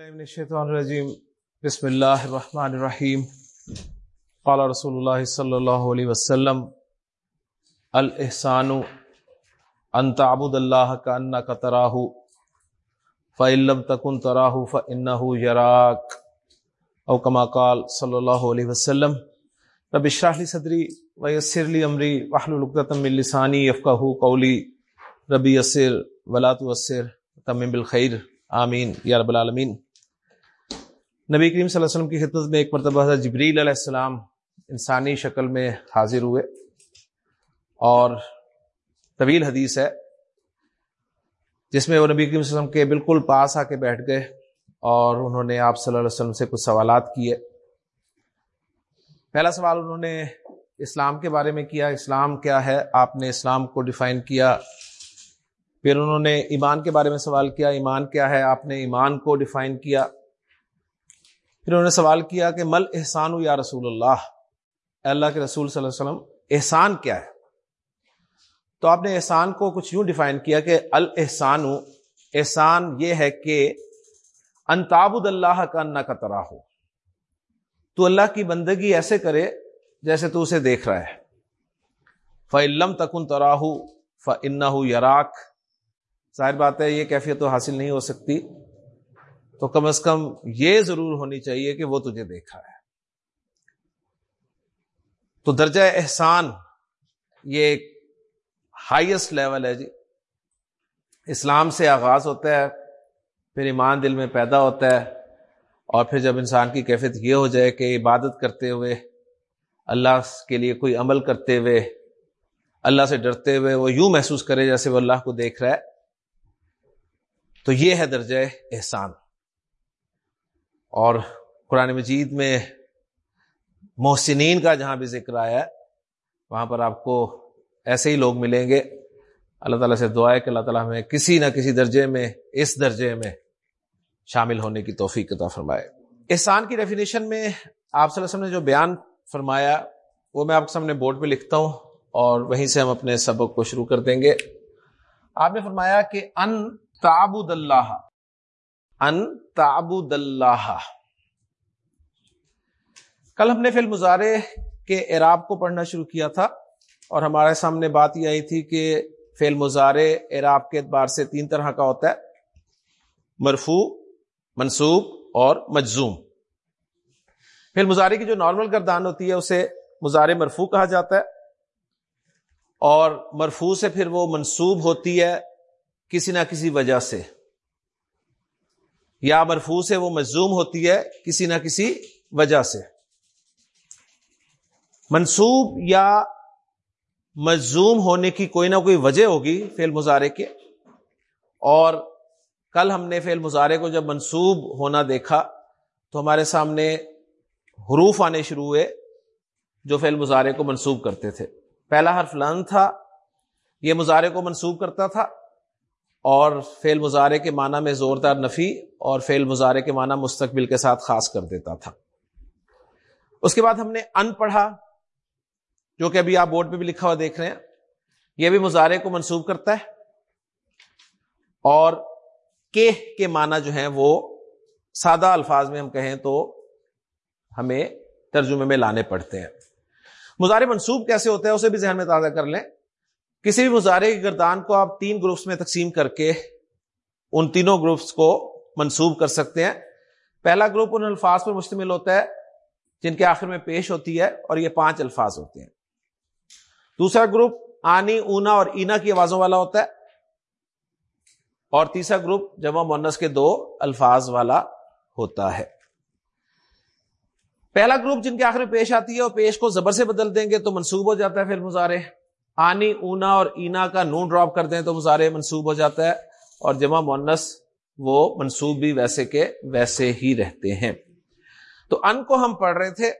الشیطان الرجیم۔ بسم اللہ الرحمن الرحیم۔ قال رسول اللہ صلی اللہ علیہ وسلم الحسان ان تعبد اللہ کا ان کا تراہ فعلم تکن تراہ فن یراک۔ او کما قال صلی اللہ علیہ وسلم، رب اشرح لی صدری ویسر لی امری وحلل عقدۃ من لسانی یفقهوا قولی۔ ربی یسر ولا تؤثر تمم بالخیر۔ آمین۔ یا رب العالمین۔ نبی کریم صلی اللہ علیہ وسلم کی خدمت میں ایک مرتبہ حضرت جبریل علیہ السلام انسانی شکل میں حاضر ہوئے۔ اور طویل حدیث ہے جس میں وہ نبی کریم صلی اللہ علیہ وسلم کے بالکل پاس آ کے بیٹھ گئے اور انہوں نے آپ صلی اللہ علیہ وسلم سے کچھ سوالات کیے۔ پہلا سوال انہوں نے اسلام کے بارے میں کیا، اسلام کیا ہے؟ آپ نے اسلام کو ڈیفائن کیا۔ پھر انہوں نے ایمان کے بارے میں سوال کیا، ایمان کیا ہے؟ آپ نے ایمان کو ڈیفائن کیا۔ پھر انہوں نے سوال کیا کہ مل احسان یا رسول اللہ؟ اللہ کے رسول صلی اللہ علیہ وسلم، احسان کیا ہے؟ تو آپ نے احسان کو کچھ یوں ڈیفائن کیا کہ الحسان احسان یہ ہے کہ انتابد اللہ کا انا کا ہو تو اللہ کی بندگی ایسے کرے جیسے تو اسے دیکھ رہا ہے۔ فعلم تکن تراہ فن یراک۔ ظاہر بات ہے یہ کیفیت تو حاصل نہیں ہو سکتی۔ تو کم از کم یہ ضرور ہونی چاہیے کہ وہ تجھے دیکھا ہے۔ تو درجہ احسان یہ ایک ہائیسٹ لیول ہے جی۔ اسلام سے آغاز ہوتا ہے، پھر ایمان دل میں پیدا ہوتا ہے، اور پھر جب انسان کی کیفیت یہ ہو جائے کہ عبادت کرتے ہوئے، اللہ کے لیے کوئی عمل کرتے ہوئے، اللہ سے ڈرتے ہوئے وہ یوں محسوس کرے جیسے وہ اللہ کو دیکھ رہا ہے۔ تو یہ ہے درجہ احسان۔ اور قرآن مجید میں محسنین کا جہاں بھی ذکر آیا ہے، وہاں پر آپ کو ایسے ہی لوگ ملیں گے۔ اللہ تعالیٰ سے دعا ہے کہ اللہ تعالیٰ ہمیں کسی نہ کسی درجے میں، اس درجے میں شامل ہونے کی توفیق عطا فرمائے۔ احسان کی ڈیفینیشن میں آپ صلی اللہ علیہ وسلم نے جو بیان فرمایا، وہ میں آپ کے سامنے بورڈ پہ لکھتا ہوں اور وہیں سے ہم اپنے سبق کو شروع کر دیں گے۔ آپ نے فرمایا کہ ان تابود اللہ ان تابود اللہ کل ہم نے فی المزارے کے اعراب کو پڑھنا شروع کیا تھا اور ہمارے سامنے بات یہ آئی تھی کہ فیل مزارے اعراب کے اعتبار سے تین طرح کا ہوتا ہے مرفو منصوب اور مجزوم۔ فیل مظاہرے کی جو نارمل گردان ہوتی ہے، اسے مزارے مرفو کہا جاتا ہے اور مرفو سے پھر وہ منصوب ہوتی ہے کسی نہ کسی وجہ سے۔ یا مرفو سے وہ مزوم ہوتی ہے کسی نہ کسی وجہ سے۔ منصوب یا مزوم ہونے کی کوئی نہ کوئی وجہ ہوگی فیل مظاہرے کے۔ اور کل ہم نے فیل مظاہرے کو جب منصوب ہونا دیکھا تو ہمارے سامنے حروف آنے شروع ہوئے جو فیل مظاہرے کو منسوب کرتے تھے۔ پہلا حرف لن تھا، یہ مظاہرے کو منسوب کرتا تھا۔ اور فیل مظاہرے کے معنی میں زوردار نفی اور فیل مظاہرے کے معنی مستقبل کے ساتھ خاص کر دیتا تھا۔ اس کے بعد ہم نے ان پڑھا، جو کہ ابھی آپ بورڈ پہ بھی لکھا ہوا دیکھ رہے ہیں۔ یہ بھی مظاہرے کو منسوب کرتا ہے اور کے کے معنی جو ہیں وہ سادہ الفاظ میں ہم کہیں تو ہمیں ترجمے میں لانے پڑتے ہیں۔ مظاہرے منسوب کیسے ہوتے ہیں، اسے بھی ذہن میں تازہ کر لیں۔ کسی بھی مظاہرے کی گردان کو آپ تین گروپس میں تقسیم کر کے ان تینوں گروپس کو منسوب کر سکتے ہیں۔ پہلا گروپ ان الفاظ پر مشتمل ہوتا ہے جن کے آخر میں پیش ہوتی ہے اور یہ پانچ الفاظ ہوتے ہیں۔ دوسرا گروپ آنی، اونا اور اینا کی آوازوں والا ہوتا ہے۔ اور تیسرا گروپ جمع مونس کے دو الفاظ والا ہوتا ہے۔ پہلا گروپ جن کے آخر میں پیش آتی ہے اور پیش کو زبر سے بدل دیں گے تو منسوب ہو جاتا ہے پھر مظاہرے۔ آنی اونا اور اینا کا نون ڈراپ کر دیں تو مظاہرے منسوب ہو جاتا ہے اور جمع مونس وہ منسوب بھی ویسے کے ویسے ہی رہتے ہیں۔ تو ان کو ہم پڑھ رہے تھے۔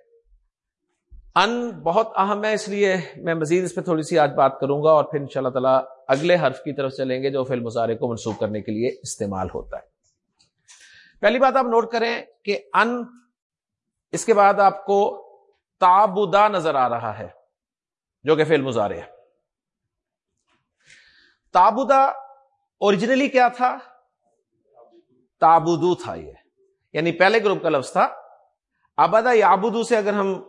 ان بہت اہم ہے، اس لیے میں مزید اس پہ تھوڑی سی آج بات کروں گا اور پھر ان شاء اللہ تعالیٰ اگلے حرف کی طرف چلیں گے جو فی مظاہرے کو منسوخ کرنے کے لیے استعمال ہوتا ہے۔ پہلی بات آپ نوٹ کریں کہ ان، اس کے بعد آپ کو تابودا نظر آ رہا ہے، جو کہ فیل مظاہرے ہے۔ تابودا اوریجنلی کیا تھا؟ تابودو تھا یہ۔ یعنی پہلے گروپ کا لفظ تھا۔ ابدا یابدو سے اگر ہم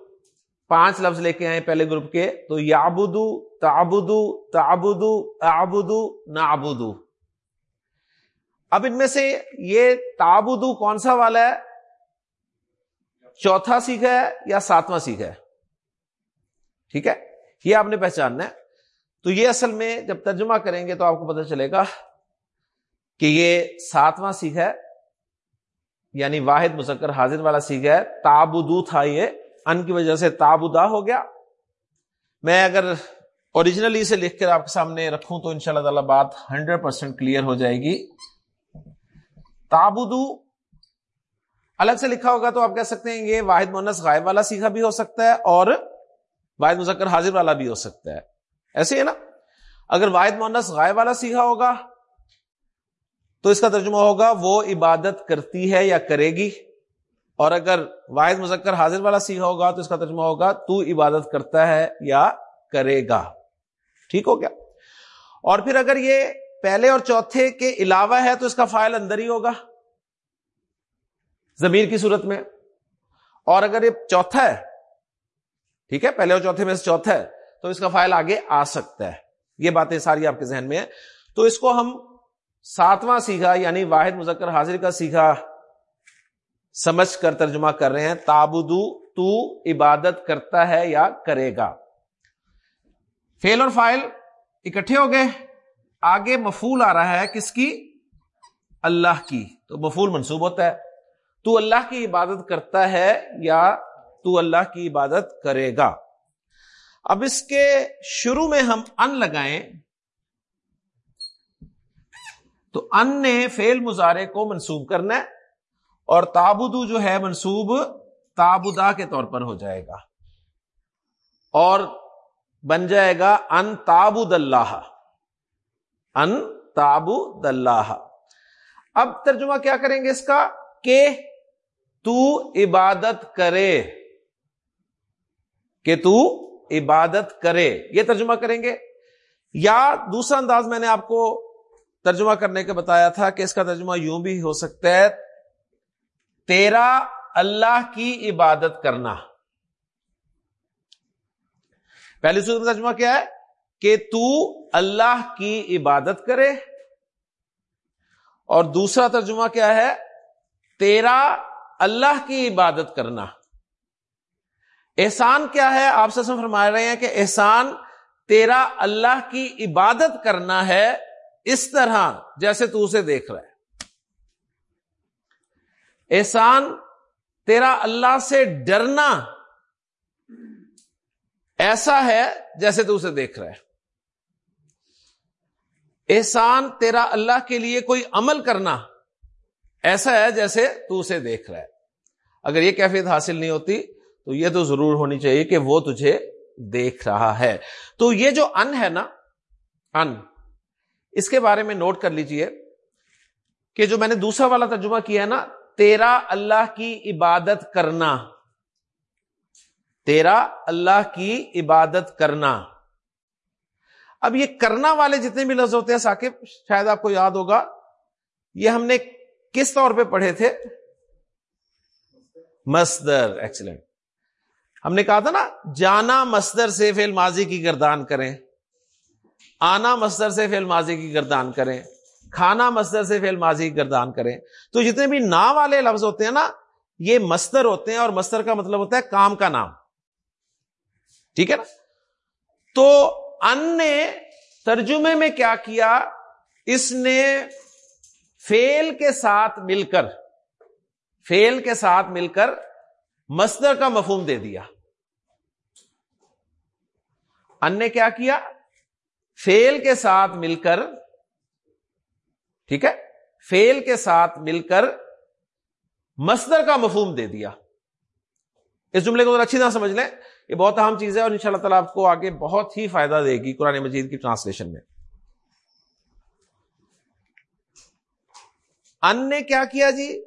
پانچ لفظ لے کے آئے پہلے گروپ کے، تو یابدو تابدو تابدو آبدو نابدو اب ان میں سے یہ تابدو کون سا والا ہے؟ چوتھا سیکھا ہے یا ساتواں سیکھا ہے؟ ٹھیک ہے؟ یہ آپ نے پہچاننا ہے۔ تو یہ اصل میں جب ترجمہ کریں گے تو آپ کو پتہ چلے گا کہ یہ ساتواں سیکھا ہے یعنی واحد مذکر حاضر والا سیکھا ہے۔ تابدو تھا یہ، ان کی وجہ سے تابدا ہو گیا۔ میں اگر اوریجنلی اسے لکھ کر آپ کے سامنے رکھوں تو ان شاء اللہ تعالی بات ہنڈریڈ پرسینٹ کلیئر ہو جائے گی۔ تابدو الگ سے لکھا ہوگا تو آپ کہہ سکتے ہیں یہ واحد مونس غائب والا سیکھا بھی ہو سکتا ہے اور واحد مذکر حاضر والا بھی ہو سکتا ہے۔ ایسے ہے نا؟ اگر واحد مونس غائب والا سیکھا ہوگا، تو اس کا ترجمہ ہوگا، وہ عبادت کرتی ہے یا کرے گی۔ اور اگر واحد مذکر حاضر والا سیکھا ہوگا، تو اس کا ترجمہ ہوگا، تو عبادت کرتا ہے یا کرے گا۔ ٹھیک ہو گیا۔ اور پھر اگر یہ پہلے اور چوتھے کے علاوہ ہے، تو اس کا فائل اندر ہی ہوگا زمیر کی صورت میں۔ اور اگر یہ چوتھا ہے، ٹھیک ہے، پہلے اور چوتھے میں سے چوتھا ہے تو اس کا فائل آگے آ سکتا ہے۔ یہ باتیں ساری آپ کے ذہن میں ہیں۔ تو اس کو ہم ساتواں سیکھا یعنی واحد مذکر حاضر کا سیکھا سمجھ کر ترجمہ کر رہے ہیں۔ تابدو تو عبادت کرتا ہے یا کرے گا۔ فیل اور فائل اکٹھے ہو گئے۔ آگے مفول آ رہا ہے کس کی؟ اللہ کی۔ تو مفول منسوب ہوتا ہے۔ تو اللہ کی عبادت کرتا ہے یا تو اللہ کی عبادت کرے گا۔ اب اس کے شروع میں ہم ان لگائیں۔ تو ان نے فیل مظاہرے کو منسوب کرنا ہے اور تابدو جو ہے منسوب تابدا کے طور پر ہو جائے گا۔ اور بن جائے گا ان تابود اللہ۔ ان تابود اللہ۔ اب ترجمہ کیا کریں گے اس کا؟ کہ تو عبادت کرے۔ کہ تو عبادت کرے، یہ ترجمہ کریں گے؟ یا دوسرا انداز میں نے آپ کو ترجمہ کرنے کے بتایا تھا کہ اس کا ترجمہ یوں بھی ہو سکتا ہے، تیرا اللہ کی عبادت کرنا۔ پہلی صورت میں ترجمہ کیا ہے؟ کہ تو اللہ کی عبادت کرے۔ اور دوسرا ترجمہ کیا ہے؟ تیرا اللہ کی عبادت کرنا۔ احسان کیا ہے؟ آپ سے فرما رہے ہیں کہ احسان تیرا اللہ کی عبادت کرنا ہے اس طرح جیسے تو اسے دیکھ رہا ہے۔ احسان تیرا اللہ سے ڈرنا ایسا ہے جیسے تو اسے دیکھ رہا ہے۔ احسان تیرا اللہ کے لیے کوئی عمل کرنا ایسا ہے جیسے تو اسے دیکھ رہا ہے۔ اگر یہ کیفیت حاصل نہیں ہوتی تو یہ تو ضرور ہونی چاہیے کہ وہ تجھے دیکھ رہا ہے۔ تو یہ جو ان ہے نا، ان، اس کے بارے میں نوٹ کر لیجیے کہ جو میں نے دوسرا والا ترجمہ کیا ہے نا، تیرا اللہ کی عبادت کرنا۔ تیرا اللہ کی عبادت کرنا۔ اب یہ کرنا والے جتنے بھی لفظ ہوتے ہیں، ثاقب، شاید آپ کو یاد ہوگا، یہ ہم نے کس طور پہ پڑھے تھے؟ مصدر ایکسلنٹ ہم نے کہا تھا نا، جانا مصدر سے فیل ماضی کی گردان کریں۔ آنا مصدر سے فیل ماضی کی گردان کریں۔ کھانا مصدر سے فیل ماضی کی گردان کریں۔ تو جتنے بھی نا والے لفظ ہوتے ہیں نا، یہ مستر ہوتے ہیں اور مستر کا مطلب ہوتا ہے کام کا نام۔ ٹھیک ہے نا؟ تو ان نے ترجمے میں کیا کیا؟ اس نے فیل کے ساتھ مل کر فیل کے ساتھ مل کر مستر کا مفہوم دے دیا۔ ان نے کیا کیا؟ فیل کے ساتھ مل کر، ٹھیک ہے؟ فیل کے ساتھ مل کر مصدر کا مفہوم دے دیا۔ اس جملے کو اچھی طرح سمجھ لیں، یہ بہت اہم چیز ہے اور ان شاء اللہ تعالیٰ آپ کو آگے بہت ہی فائدہ دے گی قرآن مجید کی ٹرانسلیشن میں۔ ان نے کیا کیا جی؟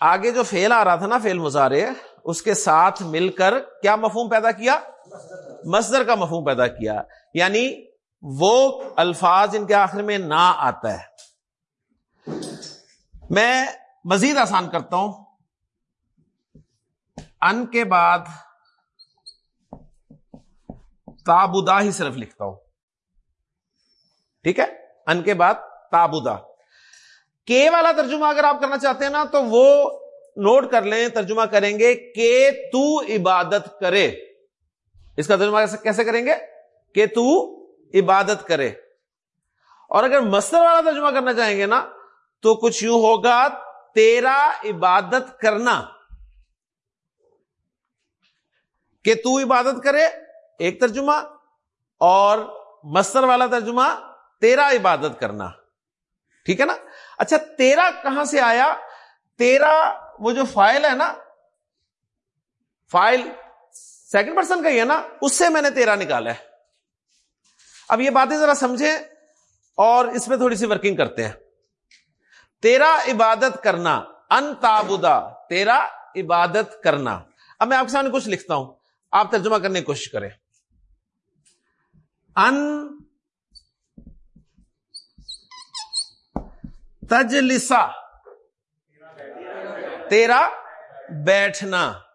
آگے جو فیل آ رہا تھا نا، فیل مظاہرے اس کے ساتھ مل کر کیا مفہوم پیدا کیا؟ مصدر کا مفہوم پیدا کیا یعنی وہ الفاظ ان کے آخر میں نہ آتا ہے۔ میں مزید آسان کرتا ہوں۔ ان کے بعد تابودا ہی صرف لکھتا ہوں۔ ٹھیک ہے؟ ان کے بعد تابودا۔ کے والا ترجمہ اگر آپ کرنا چاہتے ہیں نا، تو وہ نوٹ کر لیں، ترجمہ کریں گے کہ تو عبادت کرے۔ اس کا ترجمہ کیسے کریں گے؟ کہ تو عبادت کرے۔ اور اگر مستر والا ترجمہ کرنا چاہیں گے نا، تو کچھ یوں ہوگا، تیرا عبادت کرنا۔ کہ تو عبادت کرے، ایک ترجمہ، اور مستر والا ترجمہ، تیرا عبادت کرنا۔ ٹھیک ہے نا؟ اچھا تیرا کہاں سے آیا؟ تیرا وہ جو فائل ہے نا، فائل سیکنڈ پرسن کا ہی ہے نا، اس سے میں نے تیرا نکالا ہے۔ اب یہ باتیں ذرا سمجھیں اور اس میں تھوڑی سی ورکنگ کرتے ہیں۔ تیرا عبادت کرنا، ان تابودا تیرا عبادت کرنا۔ اب میں آپ کے سامنے کچھ لکھتا ہوں، آپ ترجمہ کرنے کی کوشش کریں۔ ان تجلسا، تیرا بیٹھنا۔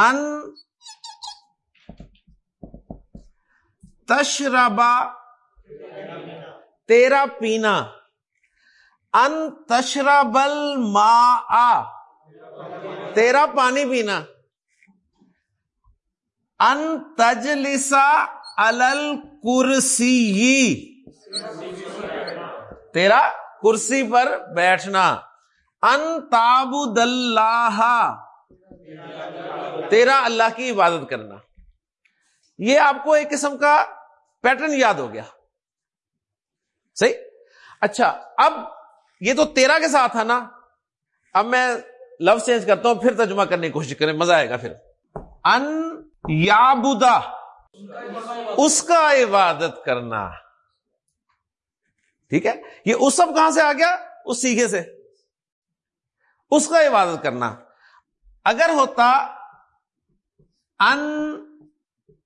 ان تشربا تیرا پینا۔ ان تشربل ما تیرا پانی پینا۔ ان تجلسا الل کرسی تیرا کرسی پر بیٹھنا۔ ان تابود اللہ تیرا اللہ کی عبادت کرنا۔ یہ آپ کو ایک قسم کا پیٹرن یاد ہو گیا۔ صحیح؟ اچھا اب یہ تو تیرا کے ساتھ تھا نا۔ اب میں لفظ چینج کرتا ہوں، پھر ترجمہ کرنے کی کوشش کریں، مزہ آئے گا پھر۔ ان یا بدا اس کا عبادت کرنا۔ ٹھیک ہے؟ یہ اس سب کہاں سے آ گیا؟ اس سیکھے سے۔ اس کا عبادت کرنا۔ اگر ہوتا ان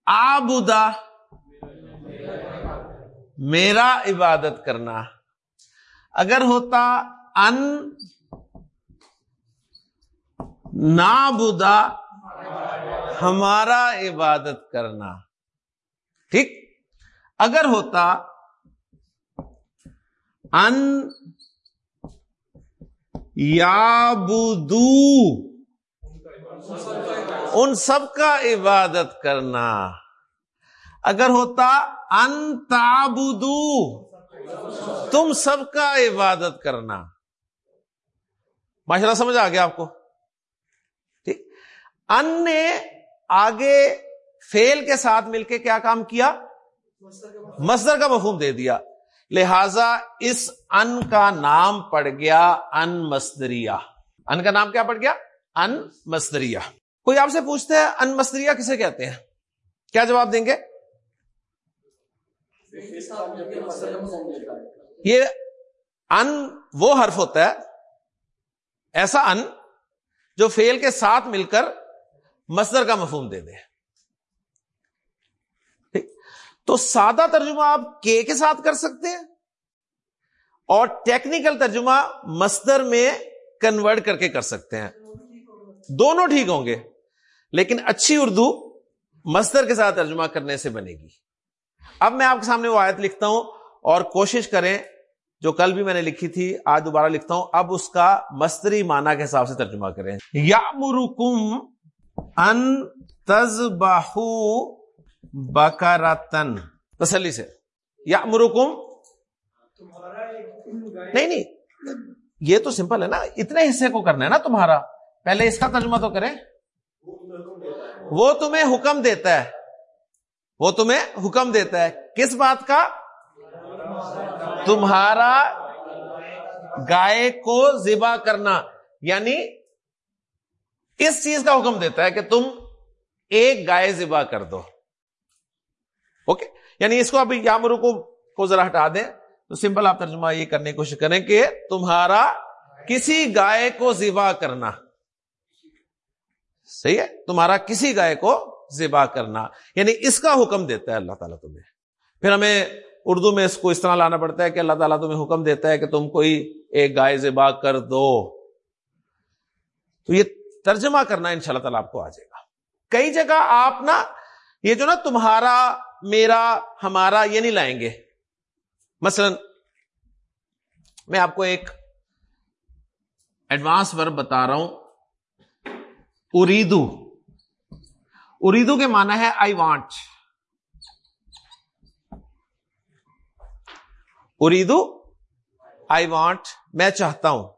آبدا میرا عبادت کرنا۔ اگر ہوتا ان نابدا، ہمارا عبادت کرنا۔ ٹھیک؟ اگر ہوتا ان یا بدو ان سب کا عبادت کرنا۔ اگر ہوتا، ان تابدو تم سب کا عبادت کرنا۔ ماشاء اللہ سمجھ آ گیا آپ کو؟ ٹھیک۔ ان نے آگے فیل کے ساتھ مل کے کیا کام کیا؟ مصدر کا مفہوم دے دیا۔ لہذا اس ان کا نام پڑ گیا، ان مستریا ان کا نام کیا پڑ گیا؟ ان مستریا کوئی آپ سے پوچھتے ہیں ان مستریا کسے کہتے ہیں؟ کیا جواب دیں گے؟ یہ ان وہ حرف ہوتا ہے، ایسا ان جو فیل کے ساتھ مل کر مصدر کا مفہوم دے دے۔ تو سادہ ترجمہ آپ کے کے ساتھ کر سکتے ہیں اور ٹیکنیکل ترجمہ مصدر میں کنورٹ کر کے کر سکتے ہیں۔ دونوں ٹھیک ہوں گے، لیکن اچھی اردو مصدر کے ساتھ ترجمہ کرنے سے بنے گی۔ اب میں آپ کے سامنے وہ آیت لکھتا ہوں اور کوشش کریں، جو کل بھی میں نے لکھی تھی، آج دوبارہ لکھتا ہوں۔ اب اس کا مستری معنی کے حساب سے ترجمہ کریں۔ یا مرکم ان تز بکاراتن تسلی سے۔ یا مرکم نہیں نہیں، یہ تو سمپل ہے نا، اتنے حصے کو کرنا ہے نا تمہارا۔ پہلے اس کا ترجمہ تو کریں۔ وہ تمہیں حکم دیتا ہے۔ وہ تمہیں حکم دیتا ہے۔ کس بات کا؟ تمہارا گائے کو ذبح کرنا۔ یعنی اس چیز کا حکم دیتا ہے کہ تم ایک گائے ذبح کر دو۔ اوکے؟ یعنی اس کو ابھی یا مرکو کو ذرا ہٹا دیں۔ تو سمپل آپ ترجمہ یہ کرنے کی کوشش کریں کہ تمہارا کسی گائے کو ذبح کرنا۔ صحیح ہے؟ تمہارا کسی گائے کو ذبح کرنا یعنی اس کا حکم دیتا ہے اللہ تعالیٰ تمہیں۔ پھر ہمیں اردو میں اس کو اس طرح لانا پڑتا ہے کہ اللہ تعالیٰ تمہیں حکم دیتا ہے کہ تم کوئی ایک گائے ذبح کر دو۔ تو یہ ترجمہ کرنا ان شاء اللہ تعالیٰ آپ کو آ جائے گا۔ کئی جگہ آپ نا، یہ جو نا تمہارا، میرا، ہمارا، یہ نہیں لائیں گے۔ مثلا، میں آپ کو ایک ایڈوانس ورب بتا رہا ہوں۔ اریدو۔ اریدو کے معنی ہے آئی وانٹ اریدو آئی وانٹ میں چاہتا ہوں۔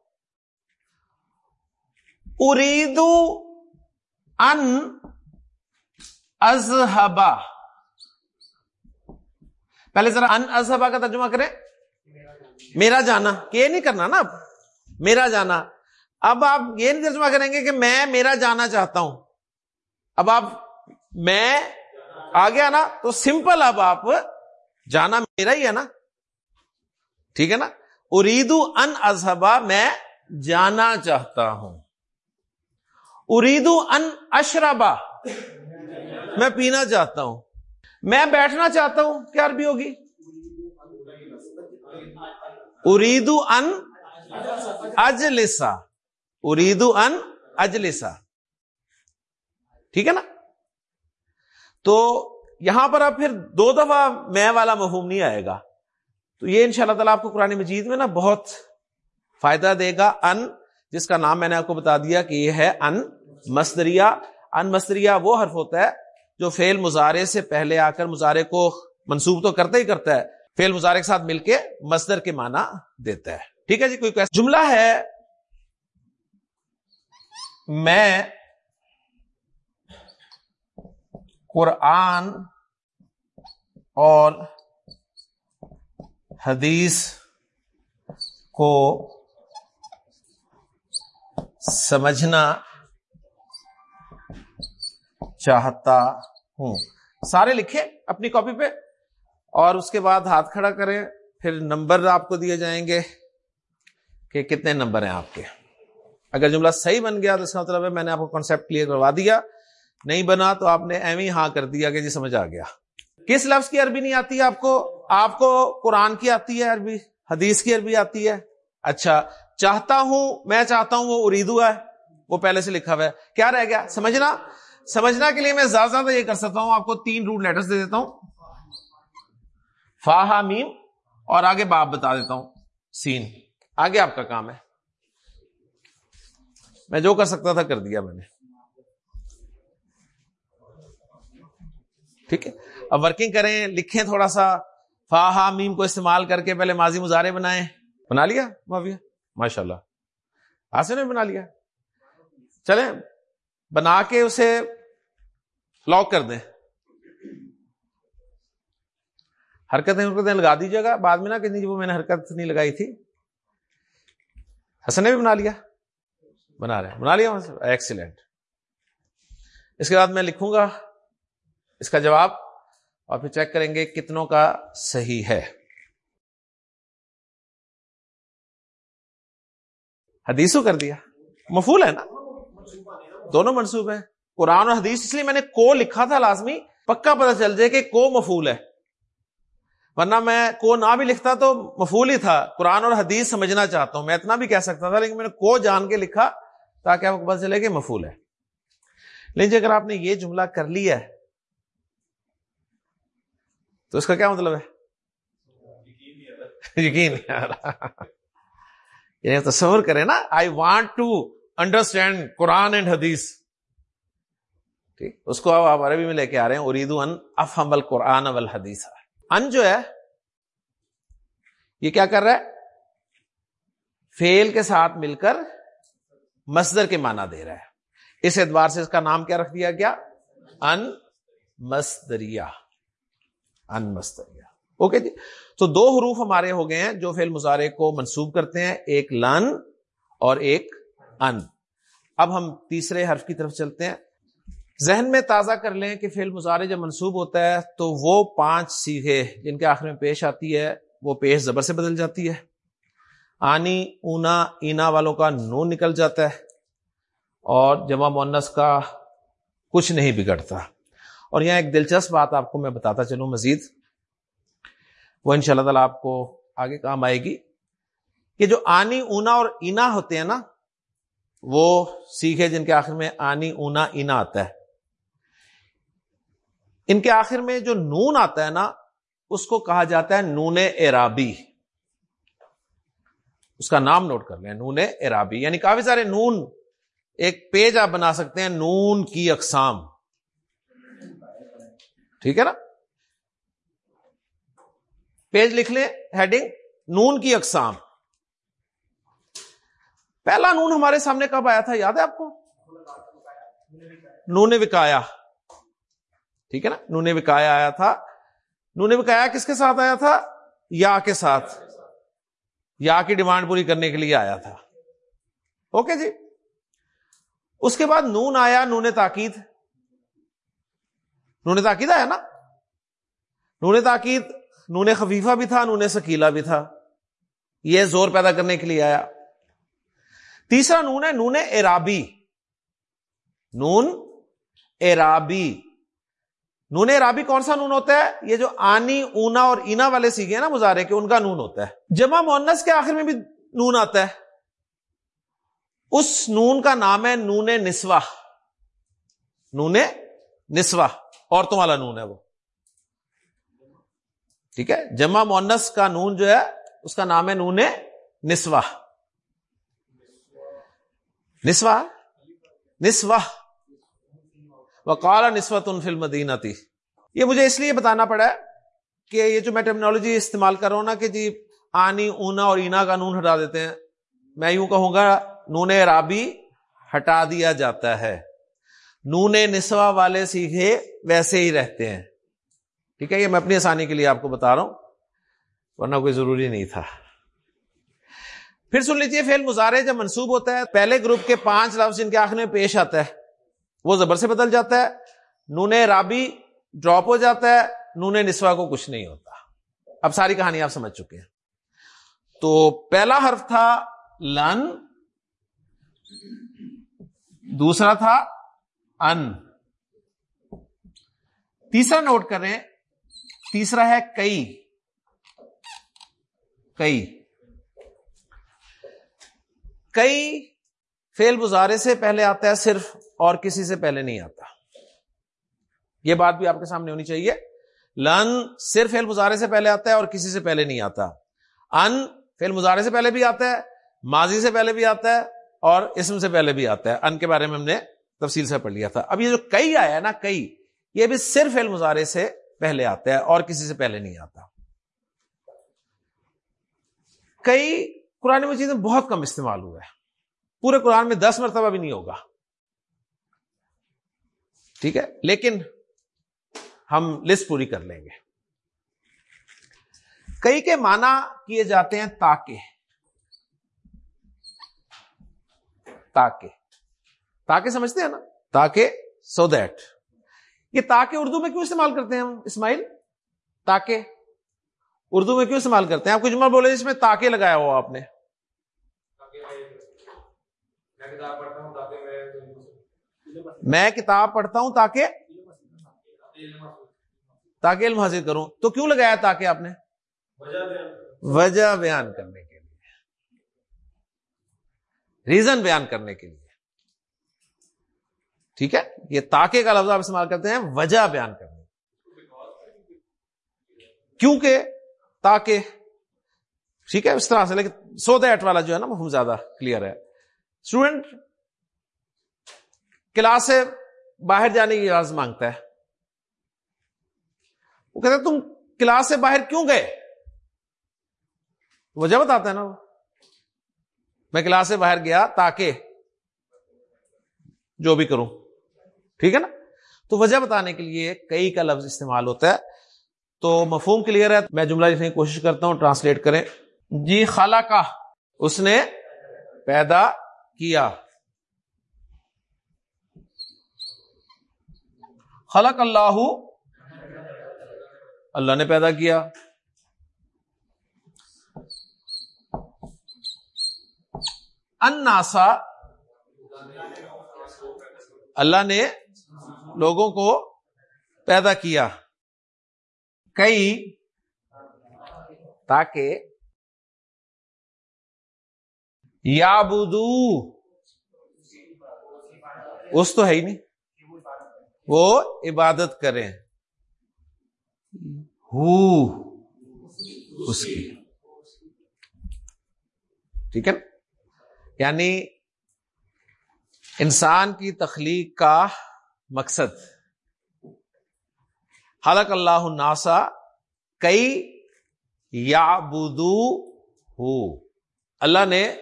اریدو ان ازہبا پہلے ذرا ان ازہبا کا ترجمہ کریں۔ میرا جانا۔ کہ یہ نہیں کرنا نا۔ میرا جانا۔ اب آپ یہ نہیں ترجمہ کریں گے کہ میں میرا جانا چاہتا ہوں۔ اب آپ میں آ گیا نا تو سمپل اب آپ جانا میرا ہی ہے نا۔ ٹھیک ہے نا؟ اریدو ان ازہبا میں جانا چاہتا ہوں۔ اریدو ان اشربا میں پینا چاہتا ہوں۔ میں بیٹھنا چاہتا ہوں، کیا عربی ہوگی؟ اریدو ان اجلسا۔ اریدو ان اجلسا ٹھیک ہے نا؟ تو یہاں پر اب پھر دو دفعہ میں والا مفہوم نہیں آئے گا۔ تو یہ ان شاء اللہ تعالیٰ آپ کو قرآن مجید میں نا بہت فائدہ دے گا۔ ان، جس کا نام میں نے آپ کو بتا دیا کہ یہ ہے ان مستریا ان مستریا وہ حرف ہوتا ہے جو فیل مظاہرے سے پہلے آ کر مظاہرے کو منسوخ تو کرتا ہی کرتا ہے۔ فیل مظاہرے کے ساتھ مل کے مصدر کے معنی دیتا ہے۔ ٹھیک ہے جی کوئی جملہ ہے میں قرآن اور حدیث کو سمجھنا چاہتا ہوں۔ سارے لکھے اپنی کاپی پہ اور اس کے بعد ہاتھ کھڑا کریں، پھر نمبر آپ کو دیے جائیں گے کہ کتنے نمبر ہیں آپ کے؟ اگر جملہ صحیح بن گیا تو اس کا مطلب ہے میں نے آپ کو کانسیپٹ کلیئر کروا دیا۔ نہیں بنا تو آپ نے ایم ہی ہاں کر دیا کہ جی سمجھ آ گیا۔ کس لفظ کی عربی نہیں آتی ہے آپ کو؟ آپ کو قرآن کی آتی ہے عربی، حدیث کی عربی آتی ہے۔ اچھا چاہتا ہوں، میں چاہتا ہوں وہ اریدو ہے، وہ پہلے سے لکھا ہوا ہے۔ کیا رہ گیا؟ سمجھنا؟ سمجھنا کے لیے میں زیادہ زیادہ یہ کر سکتا ہوں، آپ کو تین روٹ لیٹرز دے دیتا ہوں۔ فاہا میم اور آگے باپ بتا دیتا ہوں۔ سین۔ آگے آپ کا کام ہے۔ میں جو کر سکتا تھا کر دیا میں نے۔ ٹھیک ہے؟ اب ورکنگ کریں، لکھیں تھوڑا سا۔ فاہا میم کو استعمال کر کے پہلے ماضی مظاہرے بنائیں۔ بنا لیا معاویہ؟ ماشاء اللہ آسن نے بنا لیا۔ چلیں، بنا کے اسے لاک کر دیں۔ حرکتیں حرکتیں لگا دیجیے گا۔ بعد میں نا کہ جی وہ میں نے حرکت نہیں لگائی تھی۔ حسن نے بھی بنا لیا۔ بنا رہے بنا لیا ایکسیلنٹ اس کے بعد میں لکھوں گا اس کا جواب اور پھر چیک کریں گے کتنوں کا صحیح ہے۔ حدیثوں کر دیا۔ مفول ہے نا؟ دونوں منصوب ہیں۔ قرآن اور حدیث، اس لیے میں نے کو لکھا تھا لازمی، پکا پتہ چل جائے کہ کو مفول ہے۔ ورنہ میں کو نہ بھی لکھتا تو مفول ہی تھا۔ قرآن اور حدیث سمجھنا چاہتا ہوں۔ میں اتنا بھی کہہ سکتا تھا، لیکن میں نے کو جان کے لکھا۔ تاکہ آپ کو پتا چلے کہ مفول ہے۔ لیکن جی اگر آپ نے یہ جملہ کر لیا ہے، تو اس کا کیا مطلب ہے؟ یقین یعنی تصور کریں نا I want to understand Quran and حدیث ٹھیک؟ اس کو آپ عربی میں لے کے آ رہے ہیں اریدو ان افہم قرآن اول حدیث ان جو ہے، یہ کیا کر رہا ہے؟ فیل کے ساتھ مل کر مصدر کے معنی دے رہا ہے۔ اس اعتبار سے اس کا نام کیا رکھ دیا گیا؟ ان مستریا ان مستریا اوکے جی۔ تو دو حروف ہمارے ہو گئے ہیں جو فیل مظاہرے کو منسوب کرتے ہیں، ایک لن اور ایک ان۔ اب ہم تیسرے حرف کی طرف چلتے ہیں۔ ذہن میں تازہ کر لیں کہ فیل مظاہرے جب منسوب ہوتا ہے تو وہ پانچ سیگے جن کے آخر میں پیش آتی ہے، وہ پیش زبر سے بدل جاتی ہے۔ آنی، اونا، اینا والوں کا نون نکل جاتا ہے اور جمع مونس کا کچھ نہیں بگڑتا۔ اور یہاں ایک دلچسپ بات آپ کو میں بتاتا چلوں مزید۔ وہ ان شاء اللہ تعالیٰ آپ کو آگے کام آئے گی کہ جو آنی، اونا اور اینا ہوتے ہیں نا، وہ سیکھے جن کے آخر میں آنی، اونا، اینا آتا ہے۔ ان کے آخر میں جو نون آتا ہے نا، اس کو کہا جاتا ہے نون ارابی اس کا نام نوٹ کر لیں، نون ارابی یعنی کافی سارے نون، ایک پیج آپ بنا سکتے ہیں، نون کی اقسام۔ ٹھیک ہے نا؟ پیج لکھ لیں ہیڈنگ نون کی اقسام۔ پہلا نون ہمارے سامنے کب آیا تھا؟ یاد ہے آپ کو؟ نون وکایا۔ ٹھیک ہے نا؟ نون وکایا آیا تھا۔ نون وکایا کس کے ساتھ آیا تھا؟ یا کے ساتھ۔ یا کی ڈیمانڈ پوری کرنے کے لیے آیا تھا۔ اوکے جی۔ اس کے بعد نون آیا، نون تاکید۔ نون تاکید آیا نا؟ نون تاکید، نون خفیفہ بھی تھا، نون سکیلا بھی تھا۔ یہ زور پیدا کرنے کے لیے آیا۔ تیسرا نون ہے، نون ارابی نون ارابی نون ارابی کون سا نون ہوتا ہے؟ یہ جو آنی، اونا اور اینا والے سیکھے نا مظاہرے کے، ان کا نون ہوتا ہے۔ جمع مونس کے آخر میں بھی نون آتا ہے۔ اس نون کا نام ہے نون نسوا نون نسوا عورتوں والا نون ہے وہ۔ ٹھیک ہے؟ جمع مونس کا نون جو ہے، اس کا نام ہے نون نسوا نسوا نسوا وقال نسوت ان فلم مدینہ تھی یہ مجھے اس لیے بتانا پڑا ہے کہ یہ جو میں ٹیکنالوجی استعمال کر رہا ہوں نا کہ جی آنی، اونا اور اینا کا نون ہٹا دیتے ہیں۔ میں یوں کہوں گا، نون رابی ہٹا دیا جاتا ہے۔ نون نسوا والے سیکھے ویسے ہی رہتے ہیں۔ ٹھیک ہے، یہ میں اپنی آسانی کے لیے آپ کو بتا رہا ہوں، ورنہ کوئی ضروری نہیں تھا۔ پھر سن لیجیے فیل مظاہرے جب منسوب ہوتا ہے، پہلے گروپ کے پانچ لفظ ان کے آخر میں پیش آتا ہے۔ وہ زبر سے بدل جاتا ہے، نون رابی ڈراپ ہو جاتا ہے، نون نسوا کو کچھ نہیں ہوتا۔ اب ساری کہانی آپ سمجھ چکے ہیں۔ تو پہلا حرف تھا لن، دوسرا تھا ان۔ تیسرا نوٹ کر رہے ہیں، تیسرا ہے کئی۔ کئی۔ کئی فیل گزارے سے پہلے آتا ہے صرف اور کسی سے پہلے نہیں آتا۔ یہ بات بھی آپ کے سامنے ہونی چاہیے۔ لن صرف فیل گزارے سے پہلے آتا ہے اور کسی سے پہلے نہیں آتا۔ ان فیل مظاہرے سے پہلے بھی آتا ہے، ماضی سے پہلے بھی آتا ہے اور اسم سے پہلے بھی آتا ہے۔ ان کے بارے میں ہم نے تفصیل سے پڑھ لیا تھا۔ اب یہ جو کئی آیا ہے نا، کئی، یہ بھی صرف فیل مظاہرے سے پہلے آتا ہے اور کسی سے پہلے نہیں آتا۔ کئی قرآن مجید میں بہت کم استعمال ہوا ہے۔ پورے قرآن میں دس مرتبہ بھی نہیں ہوگا۔ ٹھیک ہے؟ لیکن ہم لسٹ پوری کر لیں گے۔ کئی کے معنی کیے جاتے ہیں تاکہ۔ تاکہ۔ تاکہ سمجھتے ہیں نا؟ تاکہ سو دیٹ یہ تاکہ اردو میں کیوں استعمال کرتے ہیں ہم؟ اسماعیل؟ تاکہ۔ اردو میں کیوں استعمال کرتے ہیں؟ آپ کو جمعہ بولے جس میں تاکہ لگایا ہوا آپ نے۔ میں کتاب پڑھتا ہوں تاکہ تاکہ علم حاصل کروں۔ تو کیوں لگایا تاکہ آپ نے؟ وجہ بیان۔ کرنے کے لیے۔ ریزن بیان کرنے کے لیے۔ ٹھیک ہے؟ یہ تاکہ کا لفظ آپ استعمال کرتے ہیں وجہ بیان کرنے۔ کیونکہ تاکہ ٹھیک ہے؟ اس طرح سے لیکن سو دیٹ والا جو ہے نا وہ زیادہ کلیئر ہے۔ اسٹوڈنٹ کلاس سے باہر جانے کی اجازت مانگتا ہے۔ وہ کہتا ہے، تم کلاس سے باہر کیوں گئے؟ وجہ بتاتا ہے نا وہ۔ میں کلاس سے باہر گیا تاکہ جو بھی کروں۔ ٹھیک ہے نا؟ تو وجہ بتانے کے لیے کئی کا لفظ استعمال ہوتا ہے۔ تو مفہوم کلیئر ہے۔ میں جملہ لکھنے کی کوشش کرتا ہوں ٹرانسلیٹ کریں۔ جی خالہ کا، اس نے پیدا کیا۔ خلق اللہ۔ اللہ نے پیدا کیا۔ اناسا اللہ نے لوگوں کو پیدا کیا۔ کئی۔ تاکہ یا بدو اس تو ہے ہی نہیں. وہ عبادت کریں. ہو. اس کی. ٹھیک ہے یعنی انسان کی تخلیق کا مقصد. حلق اللہ الناسا کئی یا بدو ہو. اللہ نے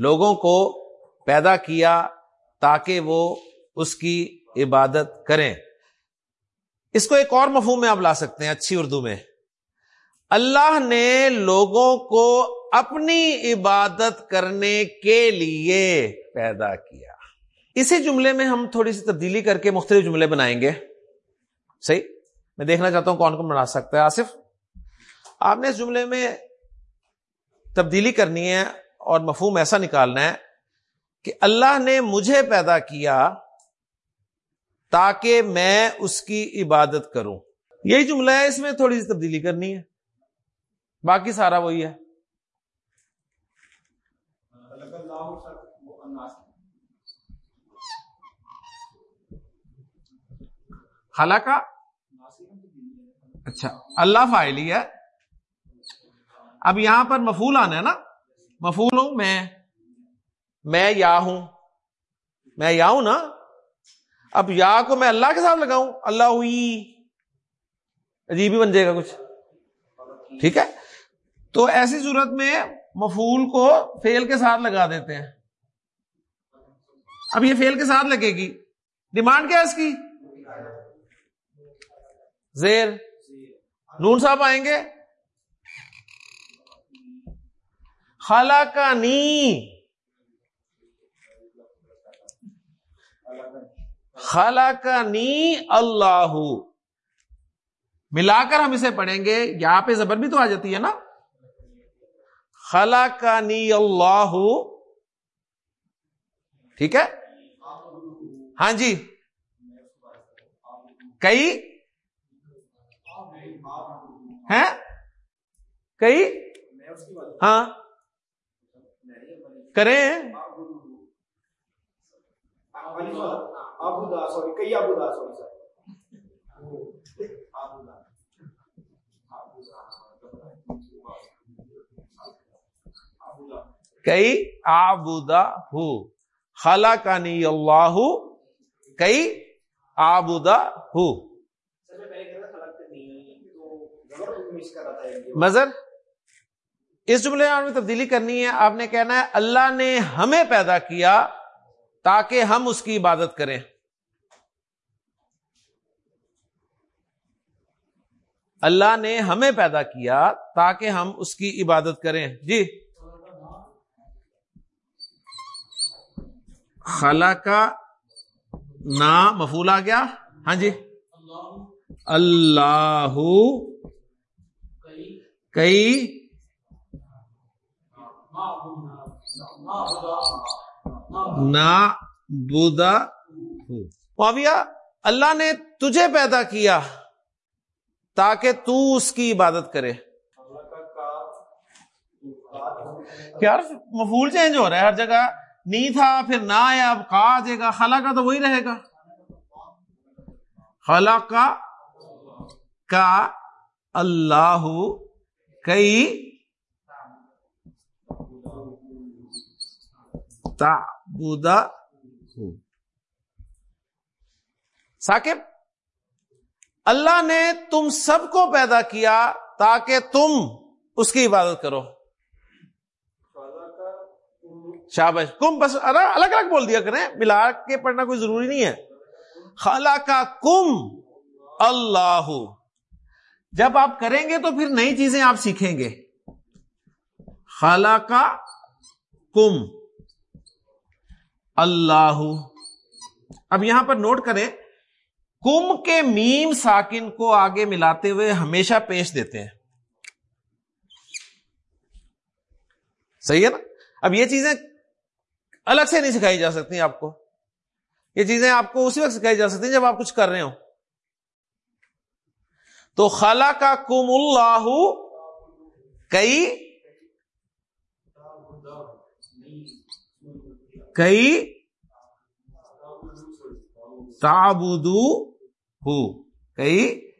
لوگوں کو پیدا کیا تاکہ وہ اس کی عبادت کریں۔ اس کو ایک اور مفہوم میں آپ لا سکتے ہیں اچھی اردو میں۔ اللہ نے لوگوں کو اپنی عبادت کرنے کے لیے پیدا کیا۔ اسی جملے میں ہم تھوڑی سی تبدیلی کر کے مختلف جملے بنائیں گے۔ صحیح؟ میں دیکھنا چاہتا ہوں کون کون بنا سکتا ہے، آصف؟ آپ نے اس جملے میں تبدیلی کرنی ہے۔ اور مفہوم ایسا نکالنا ہے کہ اللہ نے مجھے پیدا کیا تاکہ میں اس کی عبادت کروں۔ یہی جملہ ہے، اس میں تھوڑی سی تبدیلی کرنی ہے۔ باقی سارا وہی ہے۔ کا اچھا اللہ فائلی ہے۔ اب یہاں پر مفول آنا ہے نا۔ مفول ہوں، میں میں یا ہوں۔ میں یا ہوں نا؟ اب یا کو میں اللہ کے ساتھ لگاؤں، اللہ ہوئی عجیب ہی بن جائے گا کچھ۔ ٹھیک ہے؟ تو ایسی صورت میں مفول کو فیل کے ساتھ لگا دیتے ہیں۔ اب یہ فیل کے ساتھ لگے گی۔ ڈیمانڈ کیا ہے اس کی؟ زیر۔ نون صاحب آئیں گے۔ خالہ کا نی کا نی اللہ. ملا کر ہم اسے پڑھیں گے. یہاں پہ زبر بھی تو آ جاتی ہے نا؟ خلا کا نی اللہ. ٹھیک ہے؟ ہاں جی. کئی ہیں کئی ہاں. ہاں. کریں۔ کئی؟ آبودا ہو۔ خلا کا نی اللہ۔ کئی؟ آبودا ہو۔ مذر اس جملے میں تبدیلی کرنی ہے، آپ نے کہنا ہے، اللہ نے ہمیں پیدا کیا تاکہ ہم اس کی عبادت کریں۔ اللہ نے ہمیں پیدا کیا تاکہ ہم اس کی عبادت کریں۔ جی۔ خلا کا نا مفول آ گیا۔ ہاں جی۔ اللہ کئی۔ نا بودا معاویہ، اللہ نے تجھے پیدا کیا تاکہ تو اس کی عبادت کرے۔ یار مفول چینج ہو رہا ہے؟ ہر جگہ نہیں تھا، پھر نہ آیا، اب کا آ جائے گا؟ خلا کا تو وہی رہے گا۔ خلا کا کا اللہ کئی ثاقب اللہ نے تم سب کو پیدا کیا تاکہ تم اس کی عبادت کرو۔ شابش کم بس الگ الگ بول دیا کریں۔ ملا کے پڑھنا کوئی ضروری نہیں ہے۔ خالہ کا کم اللہ۔ جب آپ کریں گے تو پھر نئی چیزیں آپ سیکھیں گے۔ خالہ کا کم اللہ۔ اب یہاں پر نوٹ کریں، کم کے میم ساکن کو آگے ملاتے ہوئے ہمیشہ پیش دیتے ہیں۔ صحیح ہے نا؟ اب یہ چیزیں الگ سے نہیں سکھائی جا سکتی آپ کو۔ یہ چیزیں آپ کو اسی وقت سکھائی جا سکتی ہیں جب آپ کچھ کر رہے ہو تو خلا کا کم اللہ کئی کئی تابودو ہو، کئی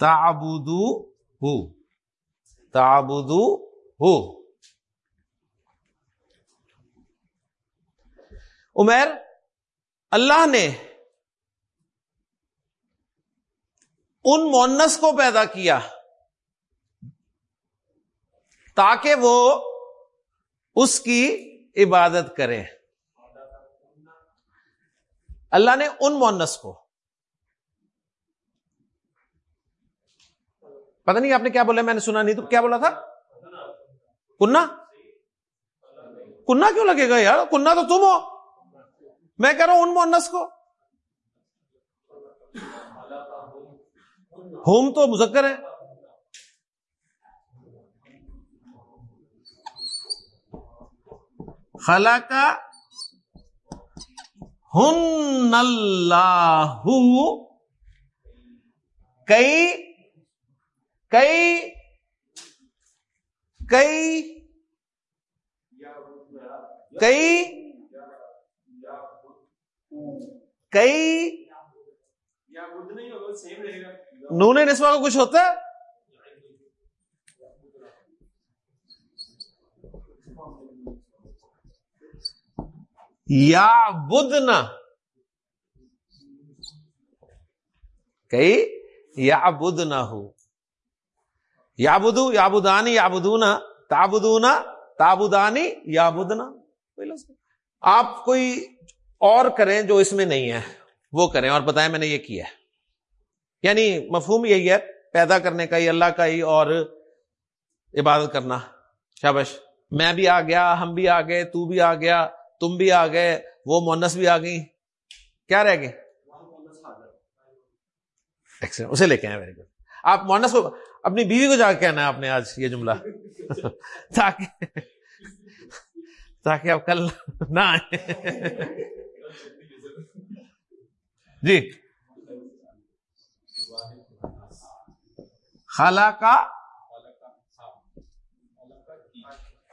تابودو ہو تابودو ہو۔ عمیر اللہ نے ان مونس کو پیدا کیا تاکہ وہ اس کی عبادت کرے اللہ نے ان مونس کو پتہ نہیں آپ نے کیا بولا؟ میں نے سنا نہیں تو کیا بولا تھا؟ کننا کننا کیوں لگے گا یار؟ کننا تو تم ہو۔ میں کہہ رہا ہوں ان مونس کو۔ ہوم تو مذکر ہے۔ خلا کا ہن اللہ کئی کئی کئی کئی کئی نون نسوا کا کچھ ہوتا ہے؟ یا بدنا کئی یا بدھ نہ۔ ہو یا بدو یا بدانی یا بدونا تابدونا تابودانی یا بدنا آپ کوئی اور کریں جو اس میں نہیں ہے، وہ کریں۔ اور بتائیں میں نے یہ کیا ہے۔ یعنی مفہوم یہی ہے، پیدا کرنے کا ہی، اللہ کا ہی، اور عبادت کرنا۔ شابش، میں بھی آ گیا، ہم بھی آ گئے، تو بھی آ گیا۔ تم بھی آ گئے، وہ مونس بھی آ گئی کیا رہ گئے اسے لے کے آئے ویری گڈ آپ مونس کو، اپنی بیوی کو جا کے کہنا ہے آپ نے آج یہ جملہ۔ تاکہ تاکہ آپ کل نہ آئے جی۔ خالہ کا،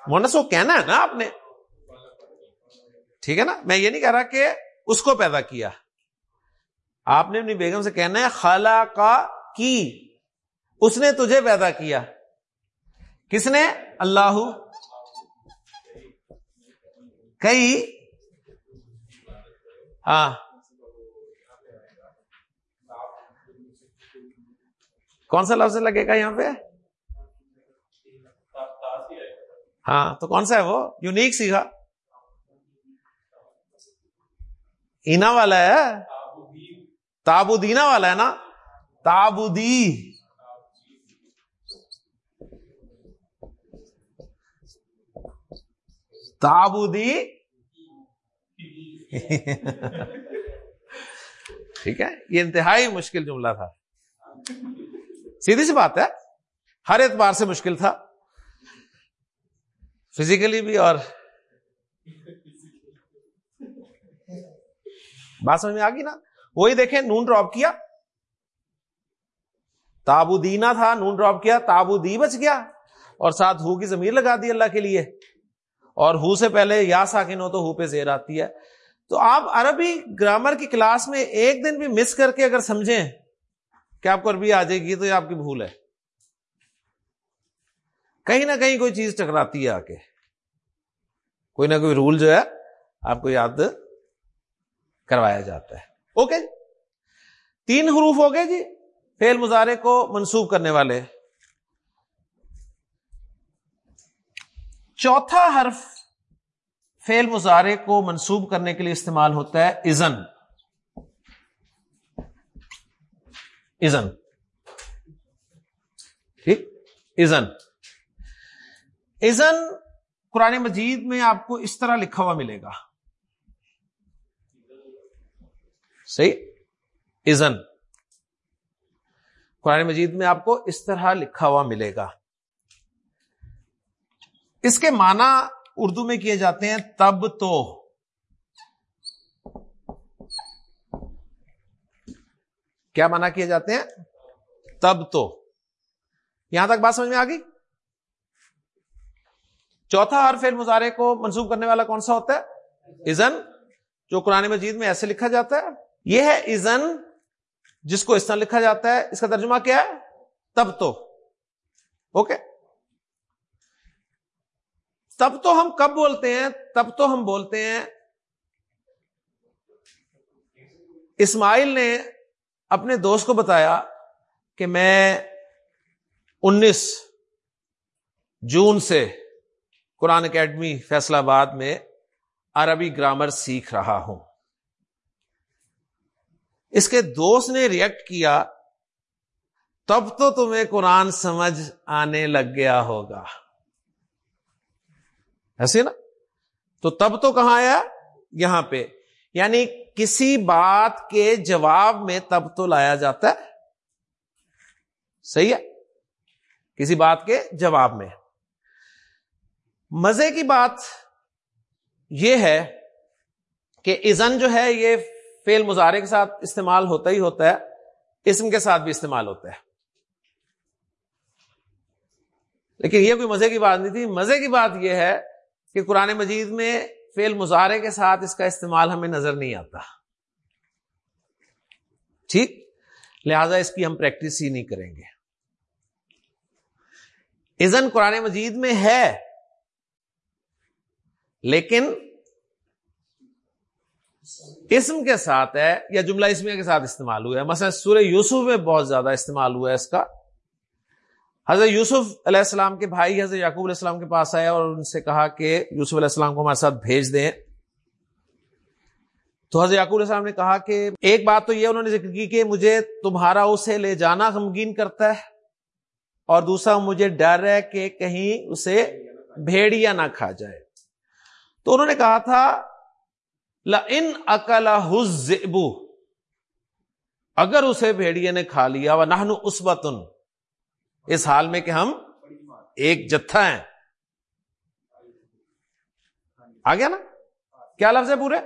مونس کو کہنا ہے نا آپ نے۔ ٹھیک ہے نا؟ میں یہ نہیں کہہ رہا کہ اس کو پیدا کیا۔ آپ نے اپنی بیگم سے کہنا ہے خالہ کا کی۔ اس نے تجھے پیدا کیا۔ کس نے؟ اللہ۔ کئی؟ ہاں۔ کون سا لفظ لگے گا یہاں پہ؟ ہاں تو کون سا ہے وہ؟ یونیک سیکھا اینا والا ہے؟ تابودینا والا ہے نا؟ تابودی۔ تابودی۔ ٹھیک ہے، یہ انتہائی مشکل جملہ تھا۔ سیدھی سی بات ہے، ہر اعتبار سے مشکل تھا۔ فزیکلی بھی اور بات سمجھ میں آ گئی نا؟ وہی دیکھیں، نون ڈراپ کیا۔ تابو دینا تھا، نون ڈراپ کیا، تابو دی بچ گیا۔ اور ساتھ ہو کی زمیر لگا دی اللہ کے لیے۔ اور ہو سے پہلے یا ساکن ہو تو ہو پہ زیر آتی ہے۔ تو آپ عربی گرامر کی کلاس میں ایک دن بھی مس کر کے اگر سمجھیں کہ آپ کو عربی آ جائے گی تو یہ آپ کی بھول ہے۔ کہیں نہ کہیں کوئی چیز ٹکراتی ہے آ کے۔ کوئی نہ کوئی رول جو ہے آپ کو یاد کروایا جاتا ہے۔ اوکے تین حروف ہو گئے جی۔ فیل مظاہرے کو منسوخ کرنے والے۔ چوتھا حرف فیل مظاہرے کو منسوب کرنے کے لیے استعمال ہوتا ہے ازن ازن ٹھیک؟ ازن ازن قرآن مجید میں آپ کو اس طرح لکھا ہوا ملے گا۔ صحیح؟ ازن قرآن مجید میں آپ کو اس طرح لکھا ہوا ملے گا۔ اس کے معنی اردو میں کیے جاتے ہیں تب تو۔ کیا مانا کیے جاتے ہیں؟ تب تو۔ یہاں تک بات سمجھ میں آ گئی؟ چوتھا ہر فیل مظاہرے کو منسوخ کرنے والا کون سا ہوتا ہے؟ ازن جو قرآن مجید میں ایسے لکھا جاتا ہے۔ یہ ہے ازن جس کو اس طرح لکھا جاتا ہے۔ اس کا ترجمہ کیا ہے؟ تب تو۔ اوکے؟ تب تو ہم کب بولتے ہیں؟ تب تو ہم بولتے ہیں۔ اسماعیل نے اپنے دوست کو بتایا کہ میں انیس جون سے قرآن اکیڈمی فیصلہ آباد میں عربی گرامر سیکھ رہا ہوں۔ اس کے دوست نے ریئیکٹ کیا، تب تو تمہیں قرآن سمجھ آنے لگ گیا ہوگا۔ ایسے نا؟ تو تب تو کہاں آیا؟ یہاں پہ۔ یعنی کسی بات کے جواب میں تب تو لایا جاتا ہے۔ صحیح ہے؟ کسی بات کے جواب میں۔ مزے کی بات یہ ہے کہ ازن جو ہے یہ فیل مظاہرے کے ساتھ استعمال ہوتا ہی ہوتا ہے، اسم کے ساتھ بھی استعمال ہوتا ہے۔ لیکن یہ کوئی مزے کی بات نہیں تھی۔ مزے کی بات یہ ہے کہ قرآن مجید میں فیل مظاہرے کے ساتھ اس کا استعمال ہمیں نظر نہیں آتا۔ ٹھیک؟ لہذا اس کی ہم پریکٹس ہی نہیں کریں گے۔ ازن قرآن مجید میں ہے، لیکن اسم کے ساتھ ہے یا جملہ اسمیہ کے ساتھ استعمال ہوا ہے؟ مثلا سورہ یوسف میں بہت زیادہ استعمال ہوا ہے اس کا۔ حضرت یوسف علیہ السلام کے بھائی، حضرت یعقوب علیہ السلام کے پاس آئے اور ان سے کہا کہ یوسف علیہ السلام کو ہمارے ساتھ بھیج دیں۔ تو حضرت یعقوب علیہ السلام نے کہا کہ ایک بات تو یہ انہوں نے ذکر کی کہ مجھے تمہارا اسے لے جانا غمگین کرتا ہے اور دوسرا مجھے ڈر ہے کہ کہیں اسے بھیڑیا نہ کھا جائے۔ تو انہوں نے کہا تھا ان اکلا اگر اسے بھیڑیا نے کھا لیا وہ نہنو اس اس حال میں کہ ہم ایک جتھا ہیں۔ آ گیا نا؟ کیا لفظ ہے پورے؟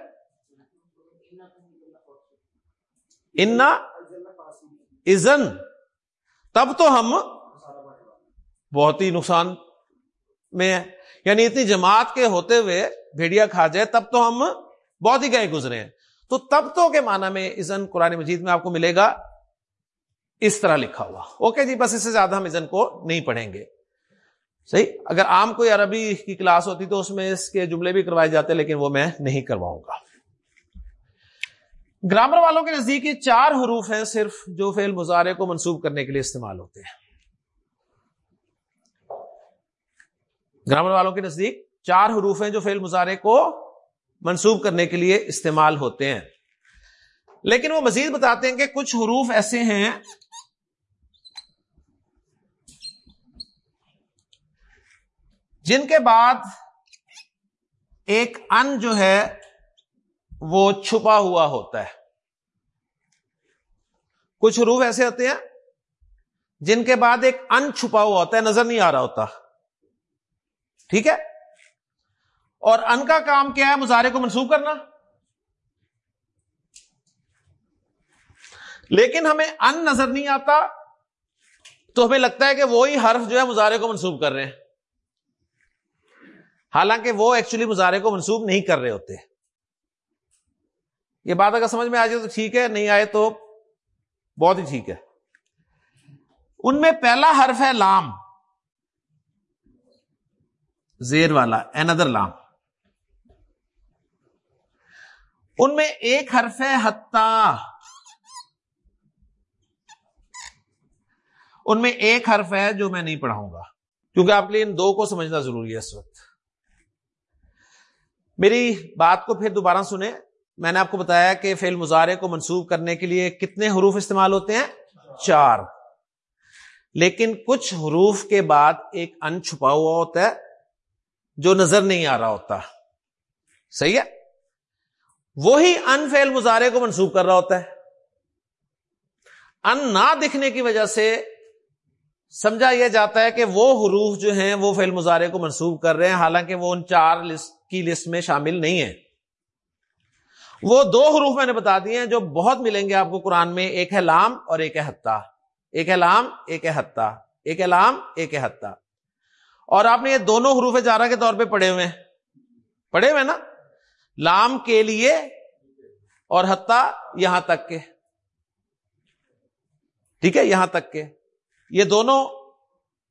انا ازن تب تو ہم بہت ہی نقصان میں ہے یعنی اتنی جماعت کے ہوتے ہوئے بھیڑیا کھا جائے، تب تو ہم بہت ہی گئے گزرے ہیں۔ تو تب تو کے معنی میں ازن قرآن مجید میں آپ کو ملے گا۔ اس طرح لکھا ہوا۔ اوکے جی بس اس سے زیادہ ہم ازن کو نہیں پڑھیں گے۔ صحیح؟ اگر عام کوئی عربی کی کلاس ہوتی تو اس میں اس کے جملے بھی کروائے جاتے، لیکن وہ میں نہیں کرواؤں گا۔ گرامر والوں کے نزدیک یہ چار حروف ہیں صرف جو فیل مظاہرے کو منسوب کرنے کے لیے استعمال ہوتے ہیں۔ گرامر والوں کے نزدیک چار حروف ہیں جو فیل مظاہرے کو منسوب کرنے کے لیے استعمال ہوتے ہیں۔ لیکن وہ مزید بتاتے ہیں کہ کچھ حروف ایسے ہیں جن کے بعد ایک ان جو ہے وہ چھپا ہوا ہوتا ہے۔ کچھ حروف ایسے ہوتے ہیں جن کے بعد ایک ان چھپا ہوا ہوتا ہے، نظر نہیں آ رہا ہوتا۔ ٹھیک ہے؟ اور ان کا کام کیا ہے؟ مظاہرے کو منسوخ کرنا۔ لیکن ہمیں ان نظر نہیں آتا، تو ہمیں لگتا ہے کہ وہی حرف جو ہے مظاہرے کو منسوخ کر رہے ہیں۔ حالانکہ وہ ایکچولی مظاہرے کو منسوخ نہیں کر رہے ہوتے۔ یہ بات اگر سمجھ میں آ جائے تو ٹھیک ہے، نہیں آئے تو بہت ہی ٹھیک ہے۔ ان میں پہلا حرف ہے لام۔ زیر والا اندر لام۔ ان میں ایک حرف ہے ہتا ان میں ایک حرف ہے جو میں نہیں پڑھاؤں گا۔ کیونکہ آپ کے لیے ان دو کو سمجھنا ضروری ہے اس وقت۔ میری بات کو پھر دوبارہ سنیں۔ میں نے آپ کو بتایا کہ فیل مظاہرے کو منسوخ کرنے کے لیے کتنے حروف استعمال ہوتے ہیں؟ چار۔ لیکن کچھ حروف کے بعد ایک ان چھپا ہوا ہوتا ہے جو نظر نہیں آ رہا ہوتا۔ صحیح ہے؟ وہی ان فیل مظاہرے کو منسوخ کر رہا ہوتا ہے۔ ان نہ دکھنے کی وجہ سے سمجھا یہ جاتا ہے کہ وہ حروف جو ہیں وہ فیل مظاہرے کو منسوخ کر رہے ہیں، حالانکہ وہ ان چار لسٹ کی لسٹ میں شامل نہیں ہے وہ دو حروف میں نے بتا دیے ہیں جو بہت ملیں گے آپ کو قرآن میں، ایک ہے لام اور ایک ہے حتہ ایک ہے لام، ایک ہے حتہ ایک ہے لام، ایک ہے حتہ اور آپ نے یہ دونوں حروف جارہ کے طور پہ پڑھے ہوئے ہیں۔ پڑھے ہوئے نا؟ لام کے لیے اور حتیٰ یہاں تک کے۔ ٹھیک ہے؟ یہاں تک کے۔ یہ دونوں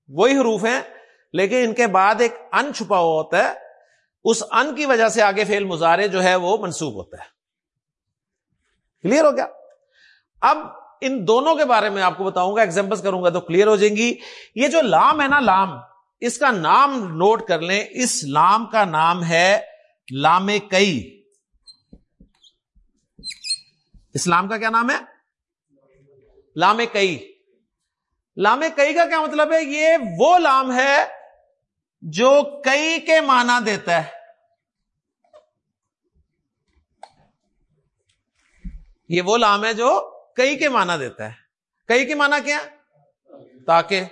وہی حروف ہیں، لیکن ان کے بعد ایک ان چھپا ہوا ہوتا ہے۔ اس ان کی وجہ سے آگے فیل مظاہرے جو ہے وہ منسوب ہوتا ہے۔ کلیئر ہو گیا؟ اب ان دونوں کے بارے میں آپ کو بتاؤں گا ایگزامپل کروں گا تو کلیئر ہو جائیں گی۔ یہ جو لام ہے نا، لام، اس کا نام نوٹ کر لیں۔ اس لام کا نام ہے لام کئی۔ اسلام کا کیا نام ہے؟ لام کئی۔ لام کئی کا کیا مطلب ہے؟ یہ وہ لام ہے جو کئی کے معنی دیتا ہے۔ یہ وہ لام ہے جو کئی کے معنی دیتا ہے۔ کئی کے معنی کیا؟ تاکہ۔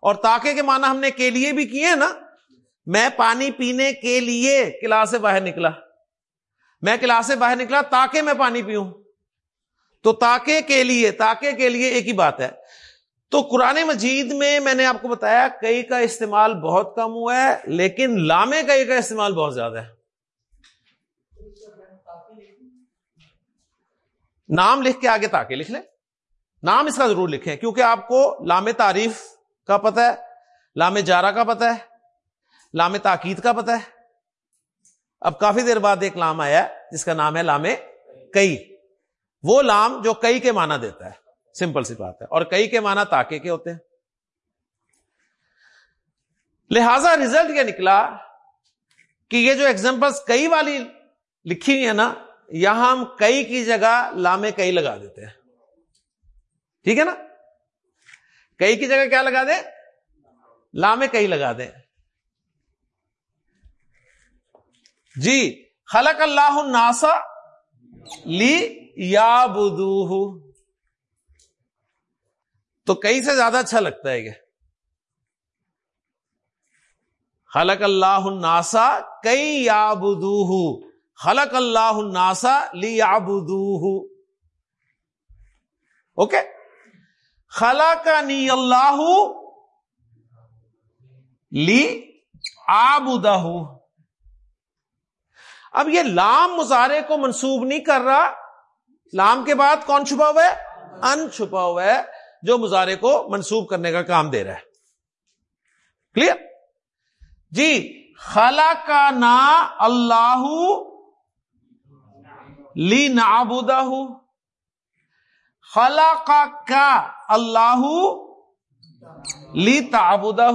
اور تاکہ کے معنی ہم نے کے لیے بھی کیے ہیں نا۔ میں پانی پینے کے لیے کلاس سے باہر نکلا۔ میں کلاس سے باہر نکلا تاکہ میں پانی پیوں۔ تو تاکہ کے لیے، تاکہ کے لیے ایک ہی بات ہے۔ تو قرآن مجید میں میں نے آپ کو بتایا کئی کا استعمال بہت کم ہوا ہے، لیکن لامے کئی کا استعمال بہت زیادہ ہے۔ نام لکھ کے آگے تاکہ لکھ لیں۔ نام اس کا ضرور لکھیں، کیونکہ آپ کو لام تعریف کا پتہ ہے لام جارا کا پتہ ہے۔ لام تاکید کا پتہ ہے؟ اب کافی دیر بعد ایک لام آیا ہے، جس کا نام ہے لام کئی۔ وہ لام جو کئی کے معنی دیتا ہے، سمپل سی بات ہے۔ اور کئی کے معنی تاکے کے ہوتے ہیں۔ لہذا ریزلٹ یہ نکلا کہ یہ جو ایگزامپل کئی والی لکھی ہوئی ہے نا، یہاں ہم کئی کی جگہ لامے کئی لگا دیتے ہیں۔ ٹھیک ہے نا؟ کئی کی جگہ کیا لگا دیں؟ لامے کئی لگا دیں۔ جی خلق اللہ الناسا لی یا تو کئی سے زیادہ اچھا لگتا ہے یہ خلق اللہ الناسا کئی یا خلق اللہ الناسا لی یا اوکے؟ خلا کا نی اللہ لی آبدہ اب یہ لام مظاہرے کو منسوب نہیں کر رہا۔ لام کے بعد کون چھپا ہوا ہے؟ ان چھپا ہوا ہے، جو مظاہرے کو منسوب کرنے کا کام دے رہا ہے۔ کلیئر؟ جی خلا کا نا اللہ لی نابودہ خلا کا اللہ لی تابودہ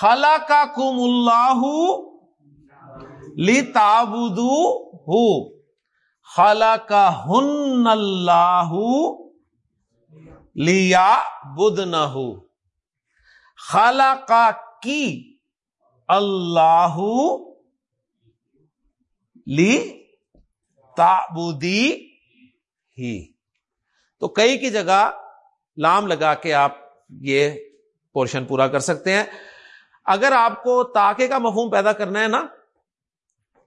خلا کا کم اللہ لی تابدو ہو خلا کا ہن اللہ لیا بدھ نہ خالہ کا کی اللہ لی تابودی ہی تو کئی کی جگہ لام لگا کے آپ یہ پورشن پورا کر سکتے ہیں۔ اگر آپ کو تاکے کا مفہوم پیدا کرنا ہے نا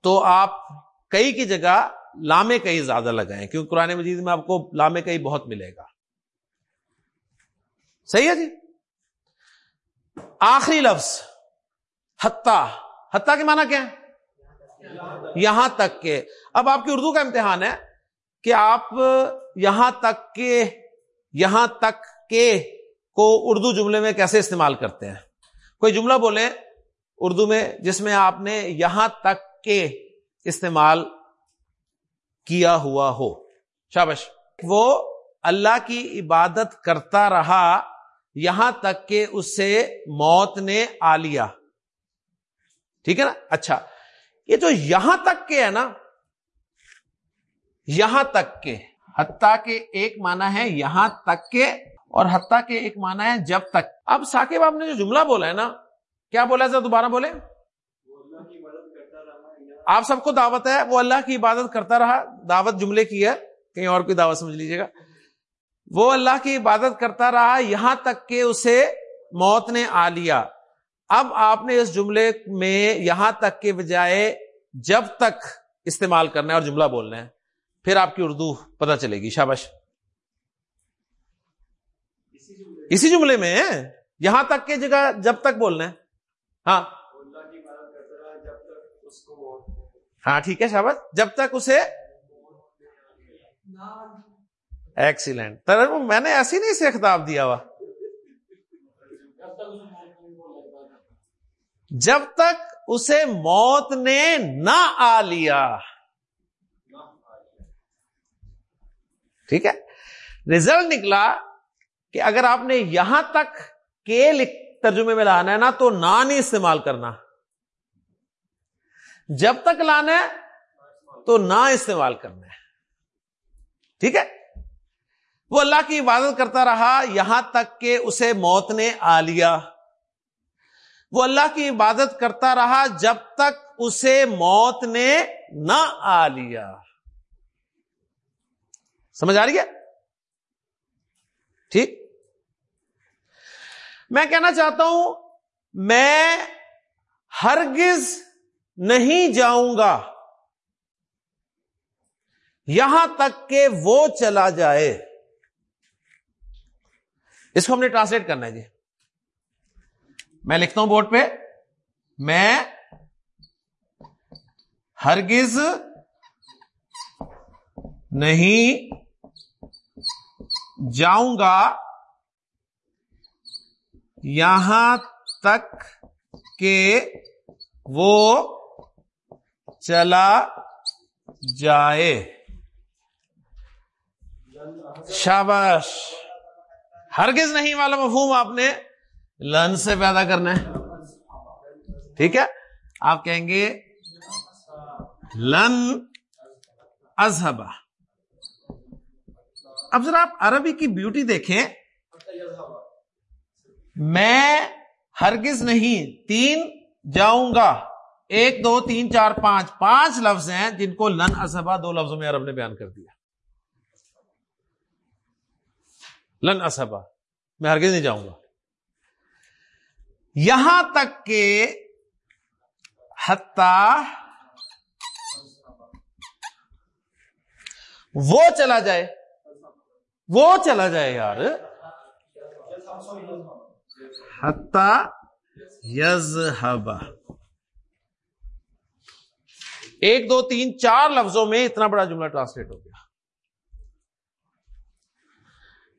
تو آپ کئی کی جگہ لامے کئی زیادہ لگائیں، کیونکہ قرآن مجید میں آپ کو لامے کئی بہت ملے گا۔ صحیح ہے جی؟ آخری لفظ حتہ حتہ کے معنی کیا ہے؟ یہاں تک کہ اب آپ کی اردو کا امتحان ہے کہ آپ یہاں تک کہ یہاں تک کہ کو اردو جملے میں کیسے استعمال کرتے ہیں؟ کوئی جملہ بولے اردو میں جس میں آپ نے یہاں تک کہ استعمال کیا ہوا ہو۔ شابش وہ اللہ کی عبادت کرتا رہا، یہاں تک کہ اس سے موت نے آ لیا۔ ٹھیک ہے نا؟ اچھا یہ جو یہاں تک کے ہے نا، یہاں تک کے، حتیٰ کے ایک معنی ہے یہاں تک کے اور حتیٰ کے ایک معنی ہے جب تک۔ اب ثاقب آپ نے جو جملہ بولا ہے نا، کیا بولا سر دوبارہ بولے آپ سب کو دعوت ہے، وہ اللہ کی عبادت کرتا رہا۔ دعوت جملے کی ہے، کہیں اور کوئی دعوت سمجھ لیجیے گا۔ وہ اللہ کی عبادت کرتا رہا، یہاں تک کہ اسے موت نے آ لیا۔ اب آپ نے اس جملے میں یہاں تک کے بجائے جب تک استعمال کرنا ہے اور جملہ بولنا ہے، پھر آپ کی اردو پتہ چلے گی۔ شابش اسی جملے میں، یہاں تک کی جگہ جب تک بولنا ہے۔ ہاں۔ ہاں ٹھیک ہے شابش جب تک اسے ایکسیلنٹ میں نے ایسی نہیں اسے خطاب دیا ہوا۔ جب تک اسے موت نے نہ آ لیا۔ ٹھیک ہے؟ ریزلٹ نکلا کہ اگر آپ نے یہاں تک کے ترجمے میں لانا ہے نا، تو نہ نہیں استعمال کرنا۔ جب تک لانا ہے تو نہ استعمال کرنا ہے۔ ٹھیک ہے؟ وہ اللہ کی عبادت کرتا رہا، یہاں تک کہ اسے موت نے آ لیا۔ وہ اللہ کی عبادت کرتا رہا جب تک اسے موت نے نہ آ لیا۔ سمجھ آ رہی ہے؟ ٹھیک؟ میں کہنا چاہتا ہوں، میں ہرگز نہیں جاؤں گا۔ یہاں تک کہ وہ چلا جائے۔ اس کو ہم نے ٹرانسلیٹ کرنا ہے جی۔ میں لکھتا ہوں بورڈ پہ۔ میں ہرگز نہیں جاؤں گا۔ یہاں تک کہ وہ چلا جائے۔ شاباش، ہرگز نہیں والا مفہوم آپ نے لن سے پیدا کرنا ہے۔ ٹھیک ہے؟ آپ کہیں گے، لن ازہبا اب ذرا آپ عربی کی بیوٹی دیکھیں۔ میں ہرگز نہیں، تین جاؤں گا۔ ایک، دو، تین، چار، پانچ پانچ لفظ ہیں جن کو لن اسبا دو لفظوں میں عرب نے بیان کر دیا۔ لن اسبا میں ہرگز نہیں جاؤں گا۔ یہاں تک کہ حتا وہ چلا جائے۔ وہ چلا جائے یار۔ حتا یز ایک، دو، تین، چار لفظوں میں اتنا بڑا جملہ ٹرانسلیٹ ہو گیا۔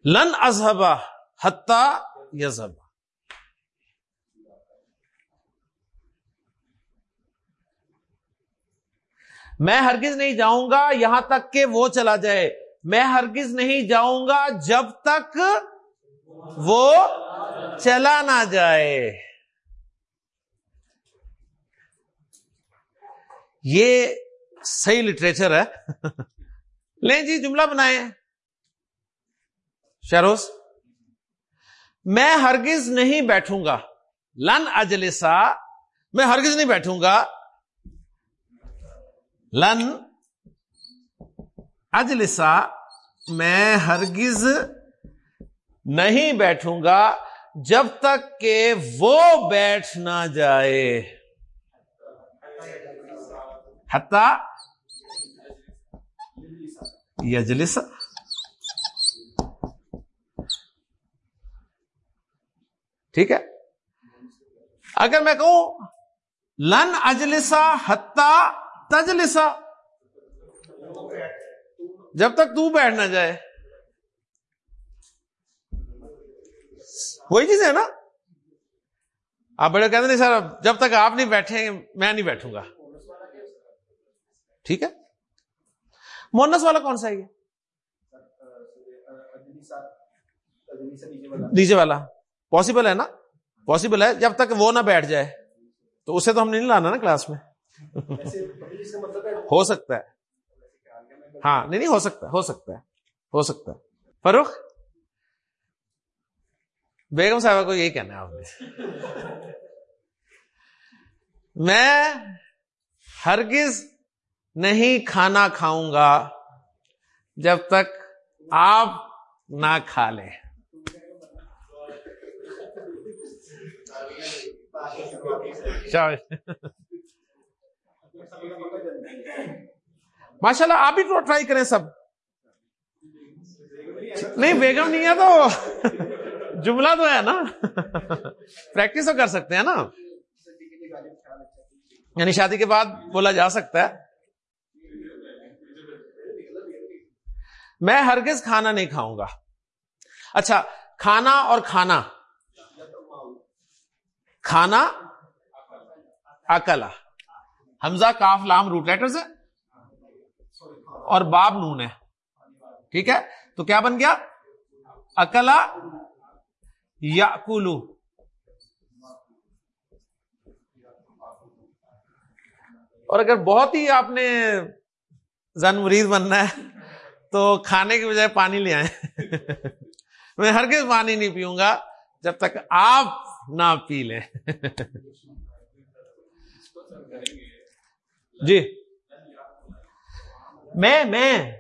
لن ازہبا حتا یزہبا میں ہرگز نہیں جاؤں گا یہاں تک کہ وہ چلا جائے۔ میں ہرگز نہیں جاؤں گا جب تک وہ چلا نہ جائے۔ یہ صحیح لٹریچر ہے۔ لیں جی جملہ بنائے شروس میں ہرگز نہیں بیٹھوں گا۔ لن اجلسا، میں ہرگز نہیں بیٹھوں گا۔ لن اجلسا، میں ہرگز نہیں بیٹھوں گا جب تک کہ وہ بیٹھ نہ جائے۔ حتا یجلس ٹھیک ہے؟ اگر میں کہوں، لن اجلسا حتا تجلسا جب تک تو بیٹھ نہ جائے۔ وہی چیز ہے نا؟ آپ بڑے کہتے نہیں سر جب تک آپ نہیں بیٹھیں میں نہیں بیٹھوں گا۔ ٹھیک ہے؟ مونس والا کون سا ہے نیچے والا۔ پاسبل ہے نا؟ پاسبل ہے۔ جب تک وہ نہ بیٹھ جائے۔ تو اسے تو ہم نے نہیں لانا نا کلاس میں۔ ہو سکتا ہے۔ ہاں نہیں نہیں، ہو سکتا ہو سکتا ہے۔ ہو سکتا ہے۔ فروخ بیگم صاحبہ کو یہی کہنا ہے آپ نے۔ میں ہرگز نہیں کھانا کھاؤں گا جب تک آپ نہ کھا لیں۔ ماشاء اللہ آپ بھی ٹرائی کریں سب۔ نہیں، بیگم نہیں ہے تو جملہ تو ہے نا۔ پریکٹس تو کر سکتے ہیں نا۔ یعنی شادی کے بعد بولا جا سکتا ہے۔ میں ہرگز کھانا نہیں کھاؤں گا۔ اچھا کھانا اور کھانا۔ کھانا، اکلا۔ حمزہ کاف لام روٹ لیٹرز ہے اور باب نون ہے۔ ٹھیک ہے؟ تو کیا بن گیا؟ اکلا یا کلو اور اگر بہت ہی آپ نے زن مرید بننا ہے۔ تو کھانے کی بجائے پانی لے آئے میں ہر کس پانی نہیں پیوں گا جب تک آپ نہ پی لیں۔ جی۔ میں میں۔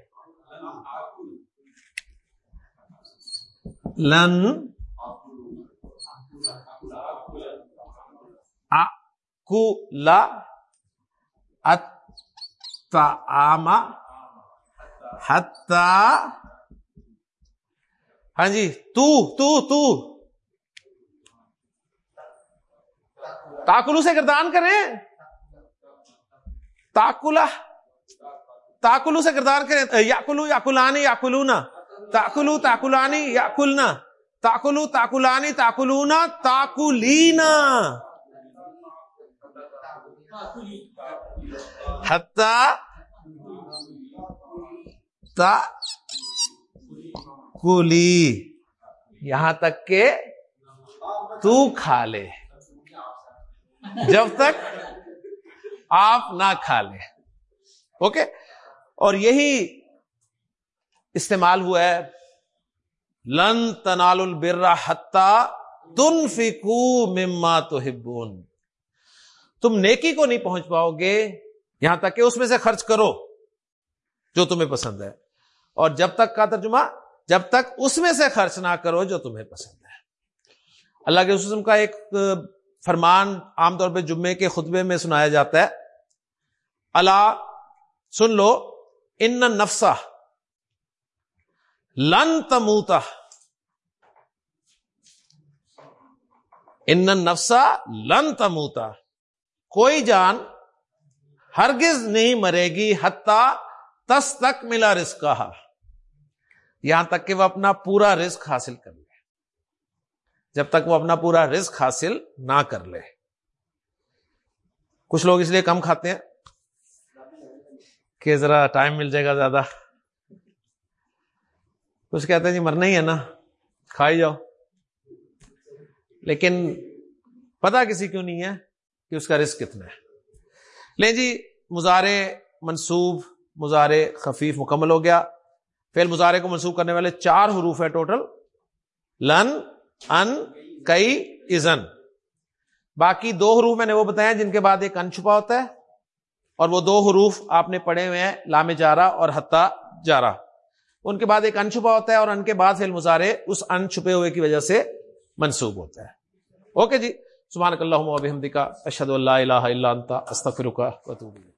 لن۔ کو لا آما ہتا ہاں جی تو تو تو۔ تاکلو سے گردان کریں۔ تاکلا تاکلو سے کردار کریں۔ یا کلو یا کلانی یا کلونا تاکلو، تاکلانی یا کلنا تاکلو، تاکلانی، تاکلونا تاکلینا کلی۔ یہاں تک کہ تو کھا لے۔ جب تک آپ نہ کھا لیں اوکے؟ اور یہی استعمال ہوا ہے۔ لن تنال البرا حتا تن فکو مما تو تم نیکی کو نہیں پہنچ پاؤ گے۔ یہاں تک کہ اس میں سے خرچ کرو جو تمہیں پسند ہے۔ اور جب تک کا ترجمہ، جب تک اس میں سے خرچ نہ کرو جو تمہیں پسند ہے۔ اللہ کے وسلم کا ایک فرمان عام طور پہ جمعے کے خطبے میں سنایا جاتا ہے۔ اللہ سن لو، ان نفسا لن تموتا ان نفسا لن تموتا کوئی جان ہرگز نہیں مرے گی حتہ تس تک ملا رسک یہاں تک کہ وہ اپنا پورا رزق حاصل کر لے۔ جب تک وہ اپنا پورا رزق حاصل نہ کر لے۔ کچھ لوگ اس لیے کم کھاتے ہیں کہ ذرا ٹائم مل جائے گا زیادہ۔ کچھ کہتے ہیں جی مرنا ہی ہے نا، کھائی جاؤ۔ لیکن پتا کسی کیوں نہیں ہے کہ اس کا رسک کتنا ہے۔ لیں جی مظاہرے منصوب مظاہرے خفیف مکمل ہو گیا۔ فیل مظاہرے کو منسوخ کرنے والے چار حروف ہے ٹوٹل۔ لن، ان، کئی ازن باقی دو حروف میں نے وہ بتایا جن کے بعد ایک ان چھپا ہوتا ہے، اور وہ دو حروف آپ نے پڑھے ہوئے ہیں لام جارا اور حتہ جارا ان کے بعد ایک ان چھپا ہوتا ہے اور ان کے بعد فیل مظاہرے اس ان چھپے ہوئے کی وجہ سے منسوب ہوتا ہے۔ اوکے جی سبحانک اللہم و بحمدک اشہدو اللہ الہ الا انت، استغفرک و اتوب الیک۔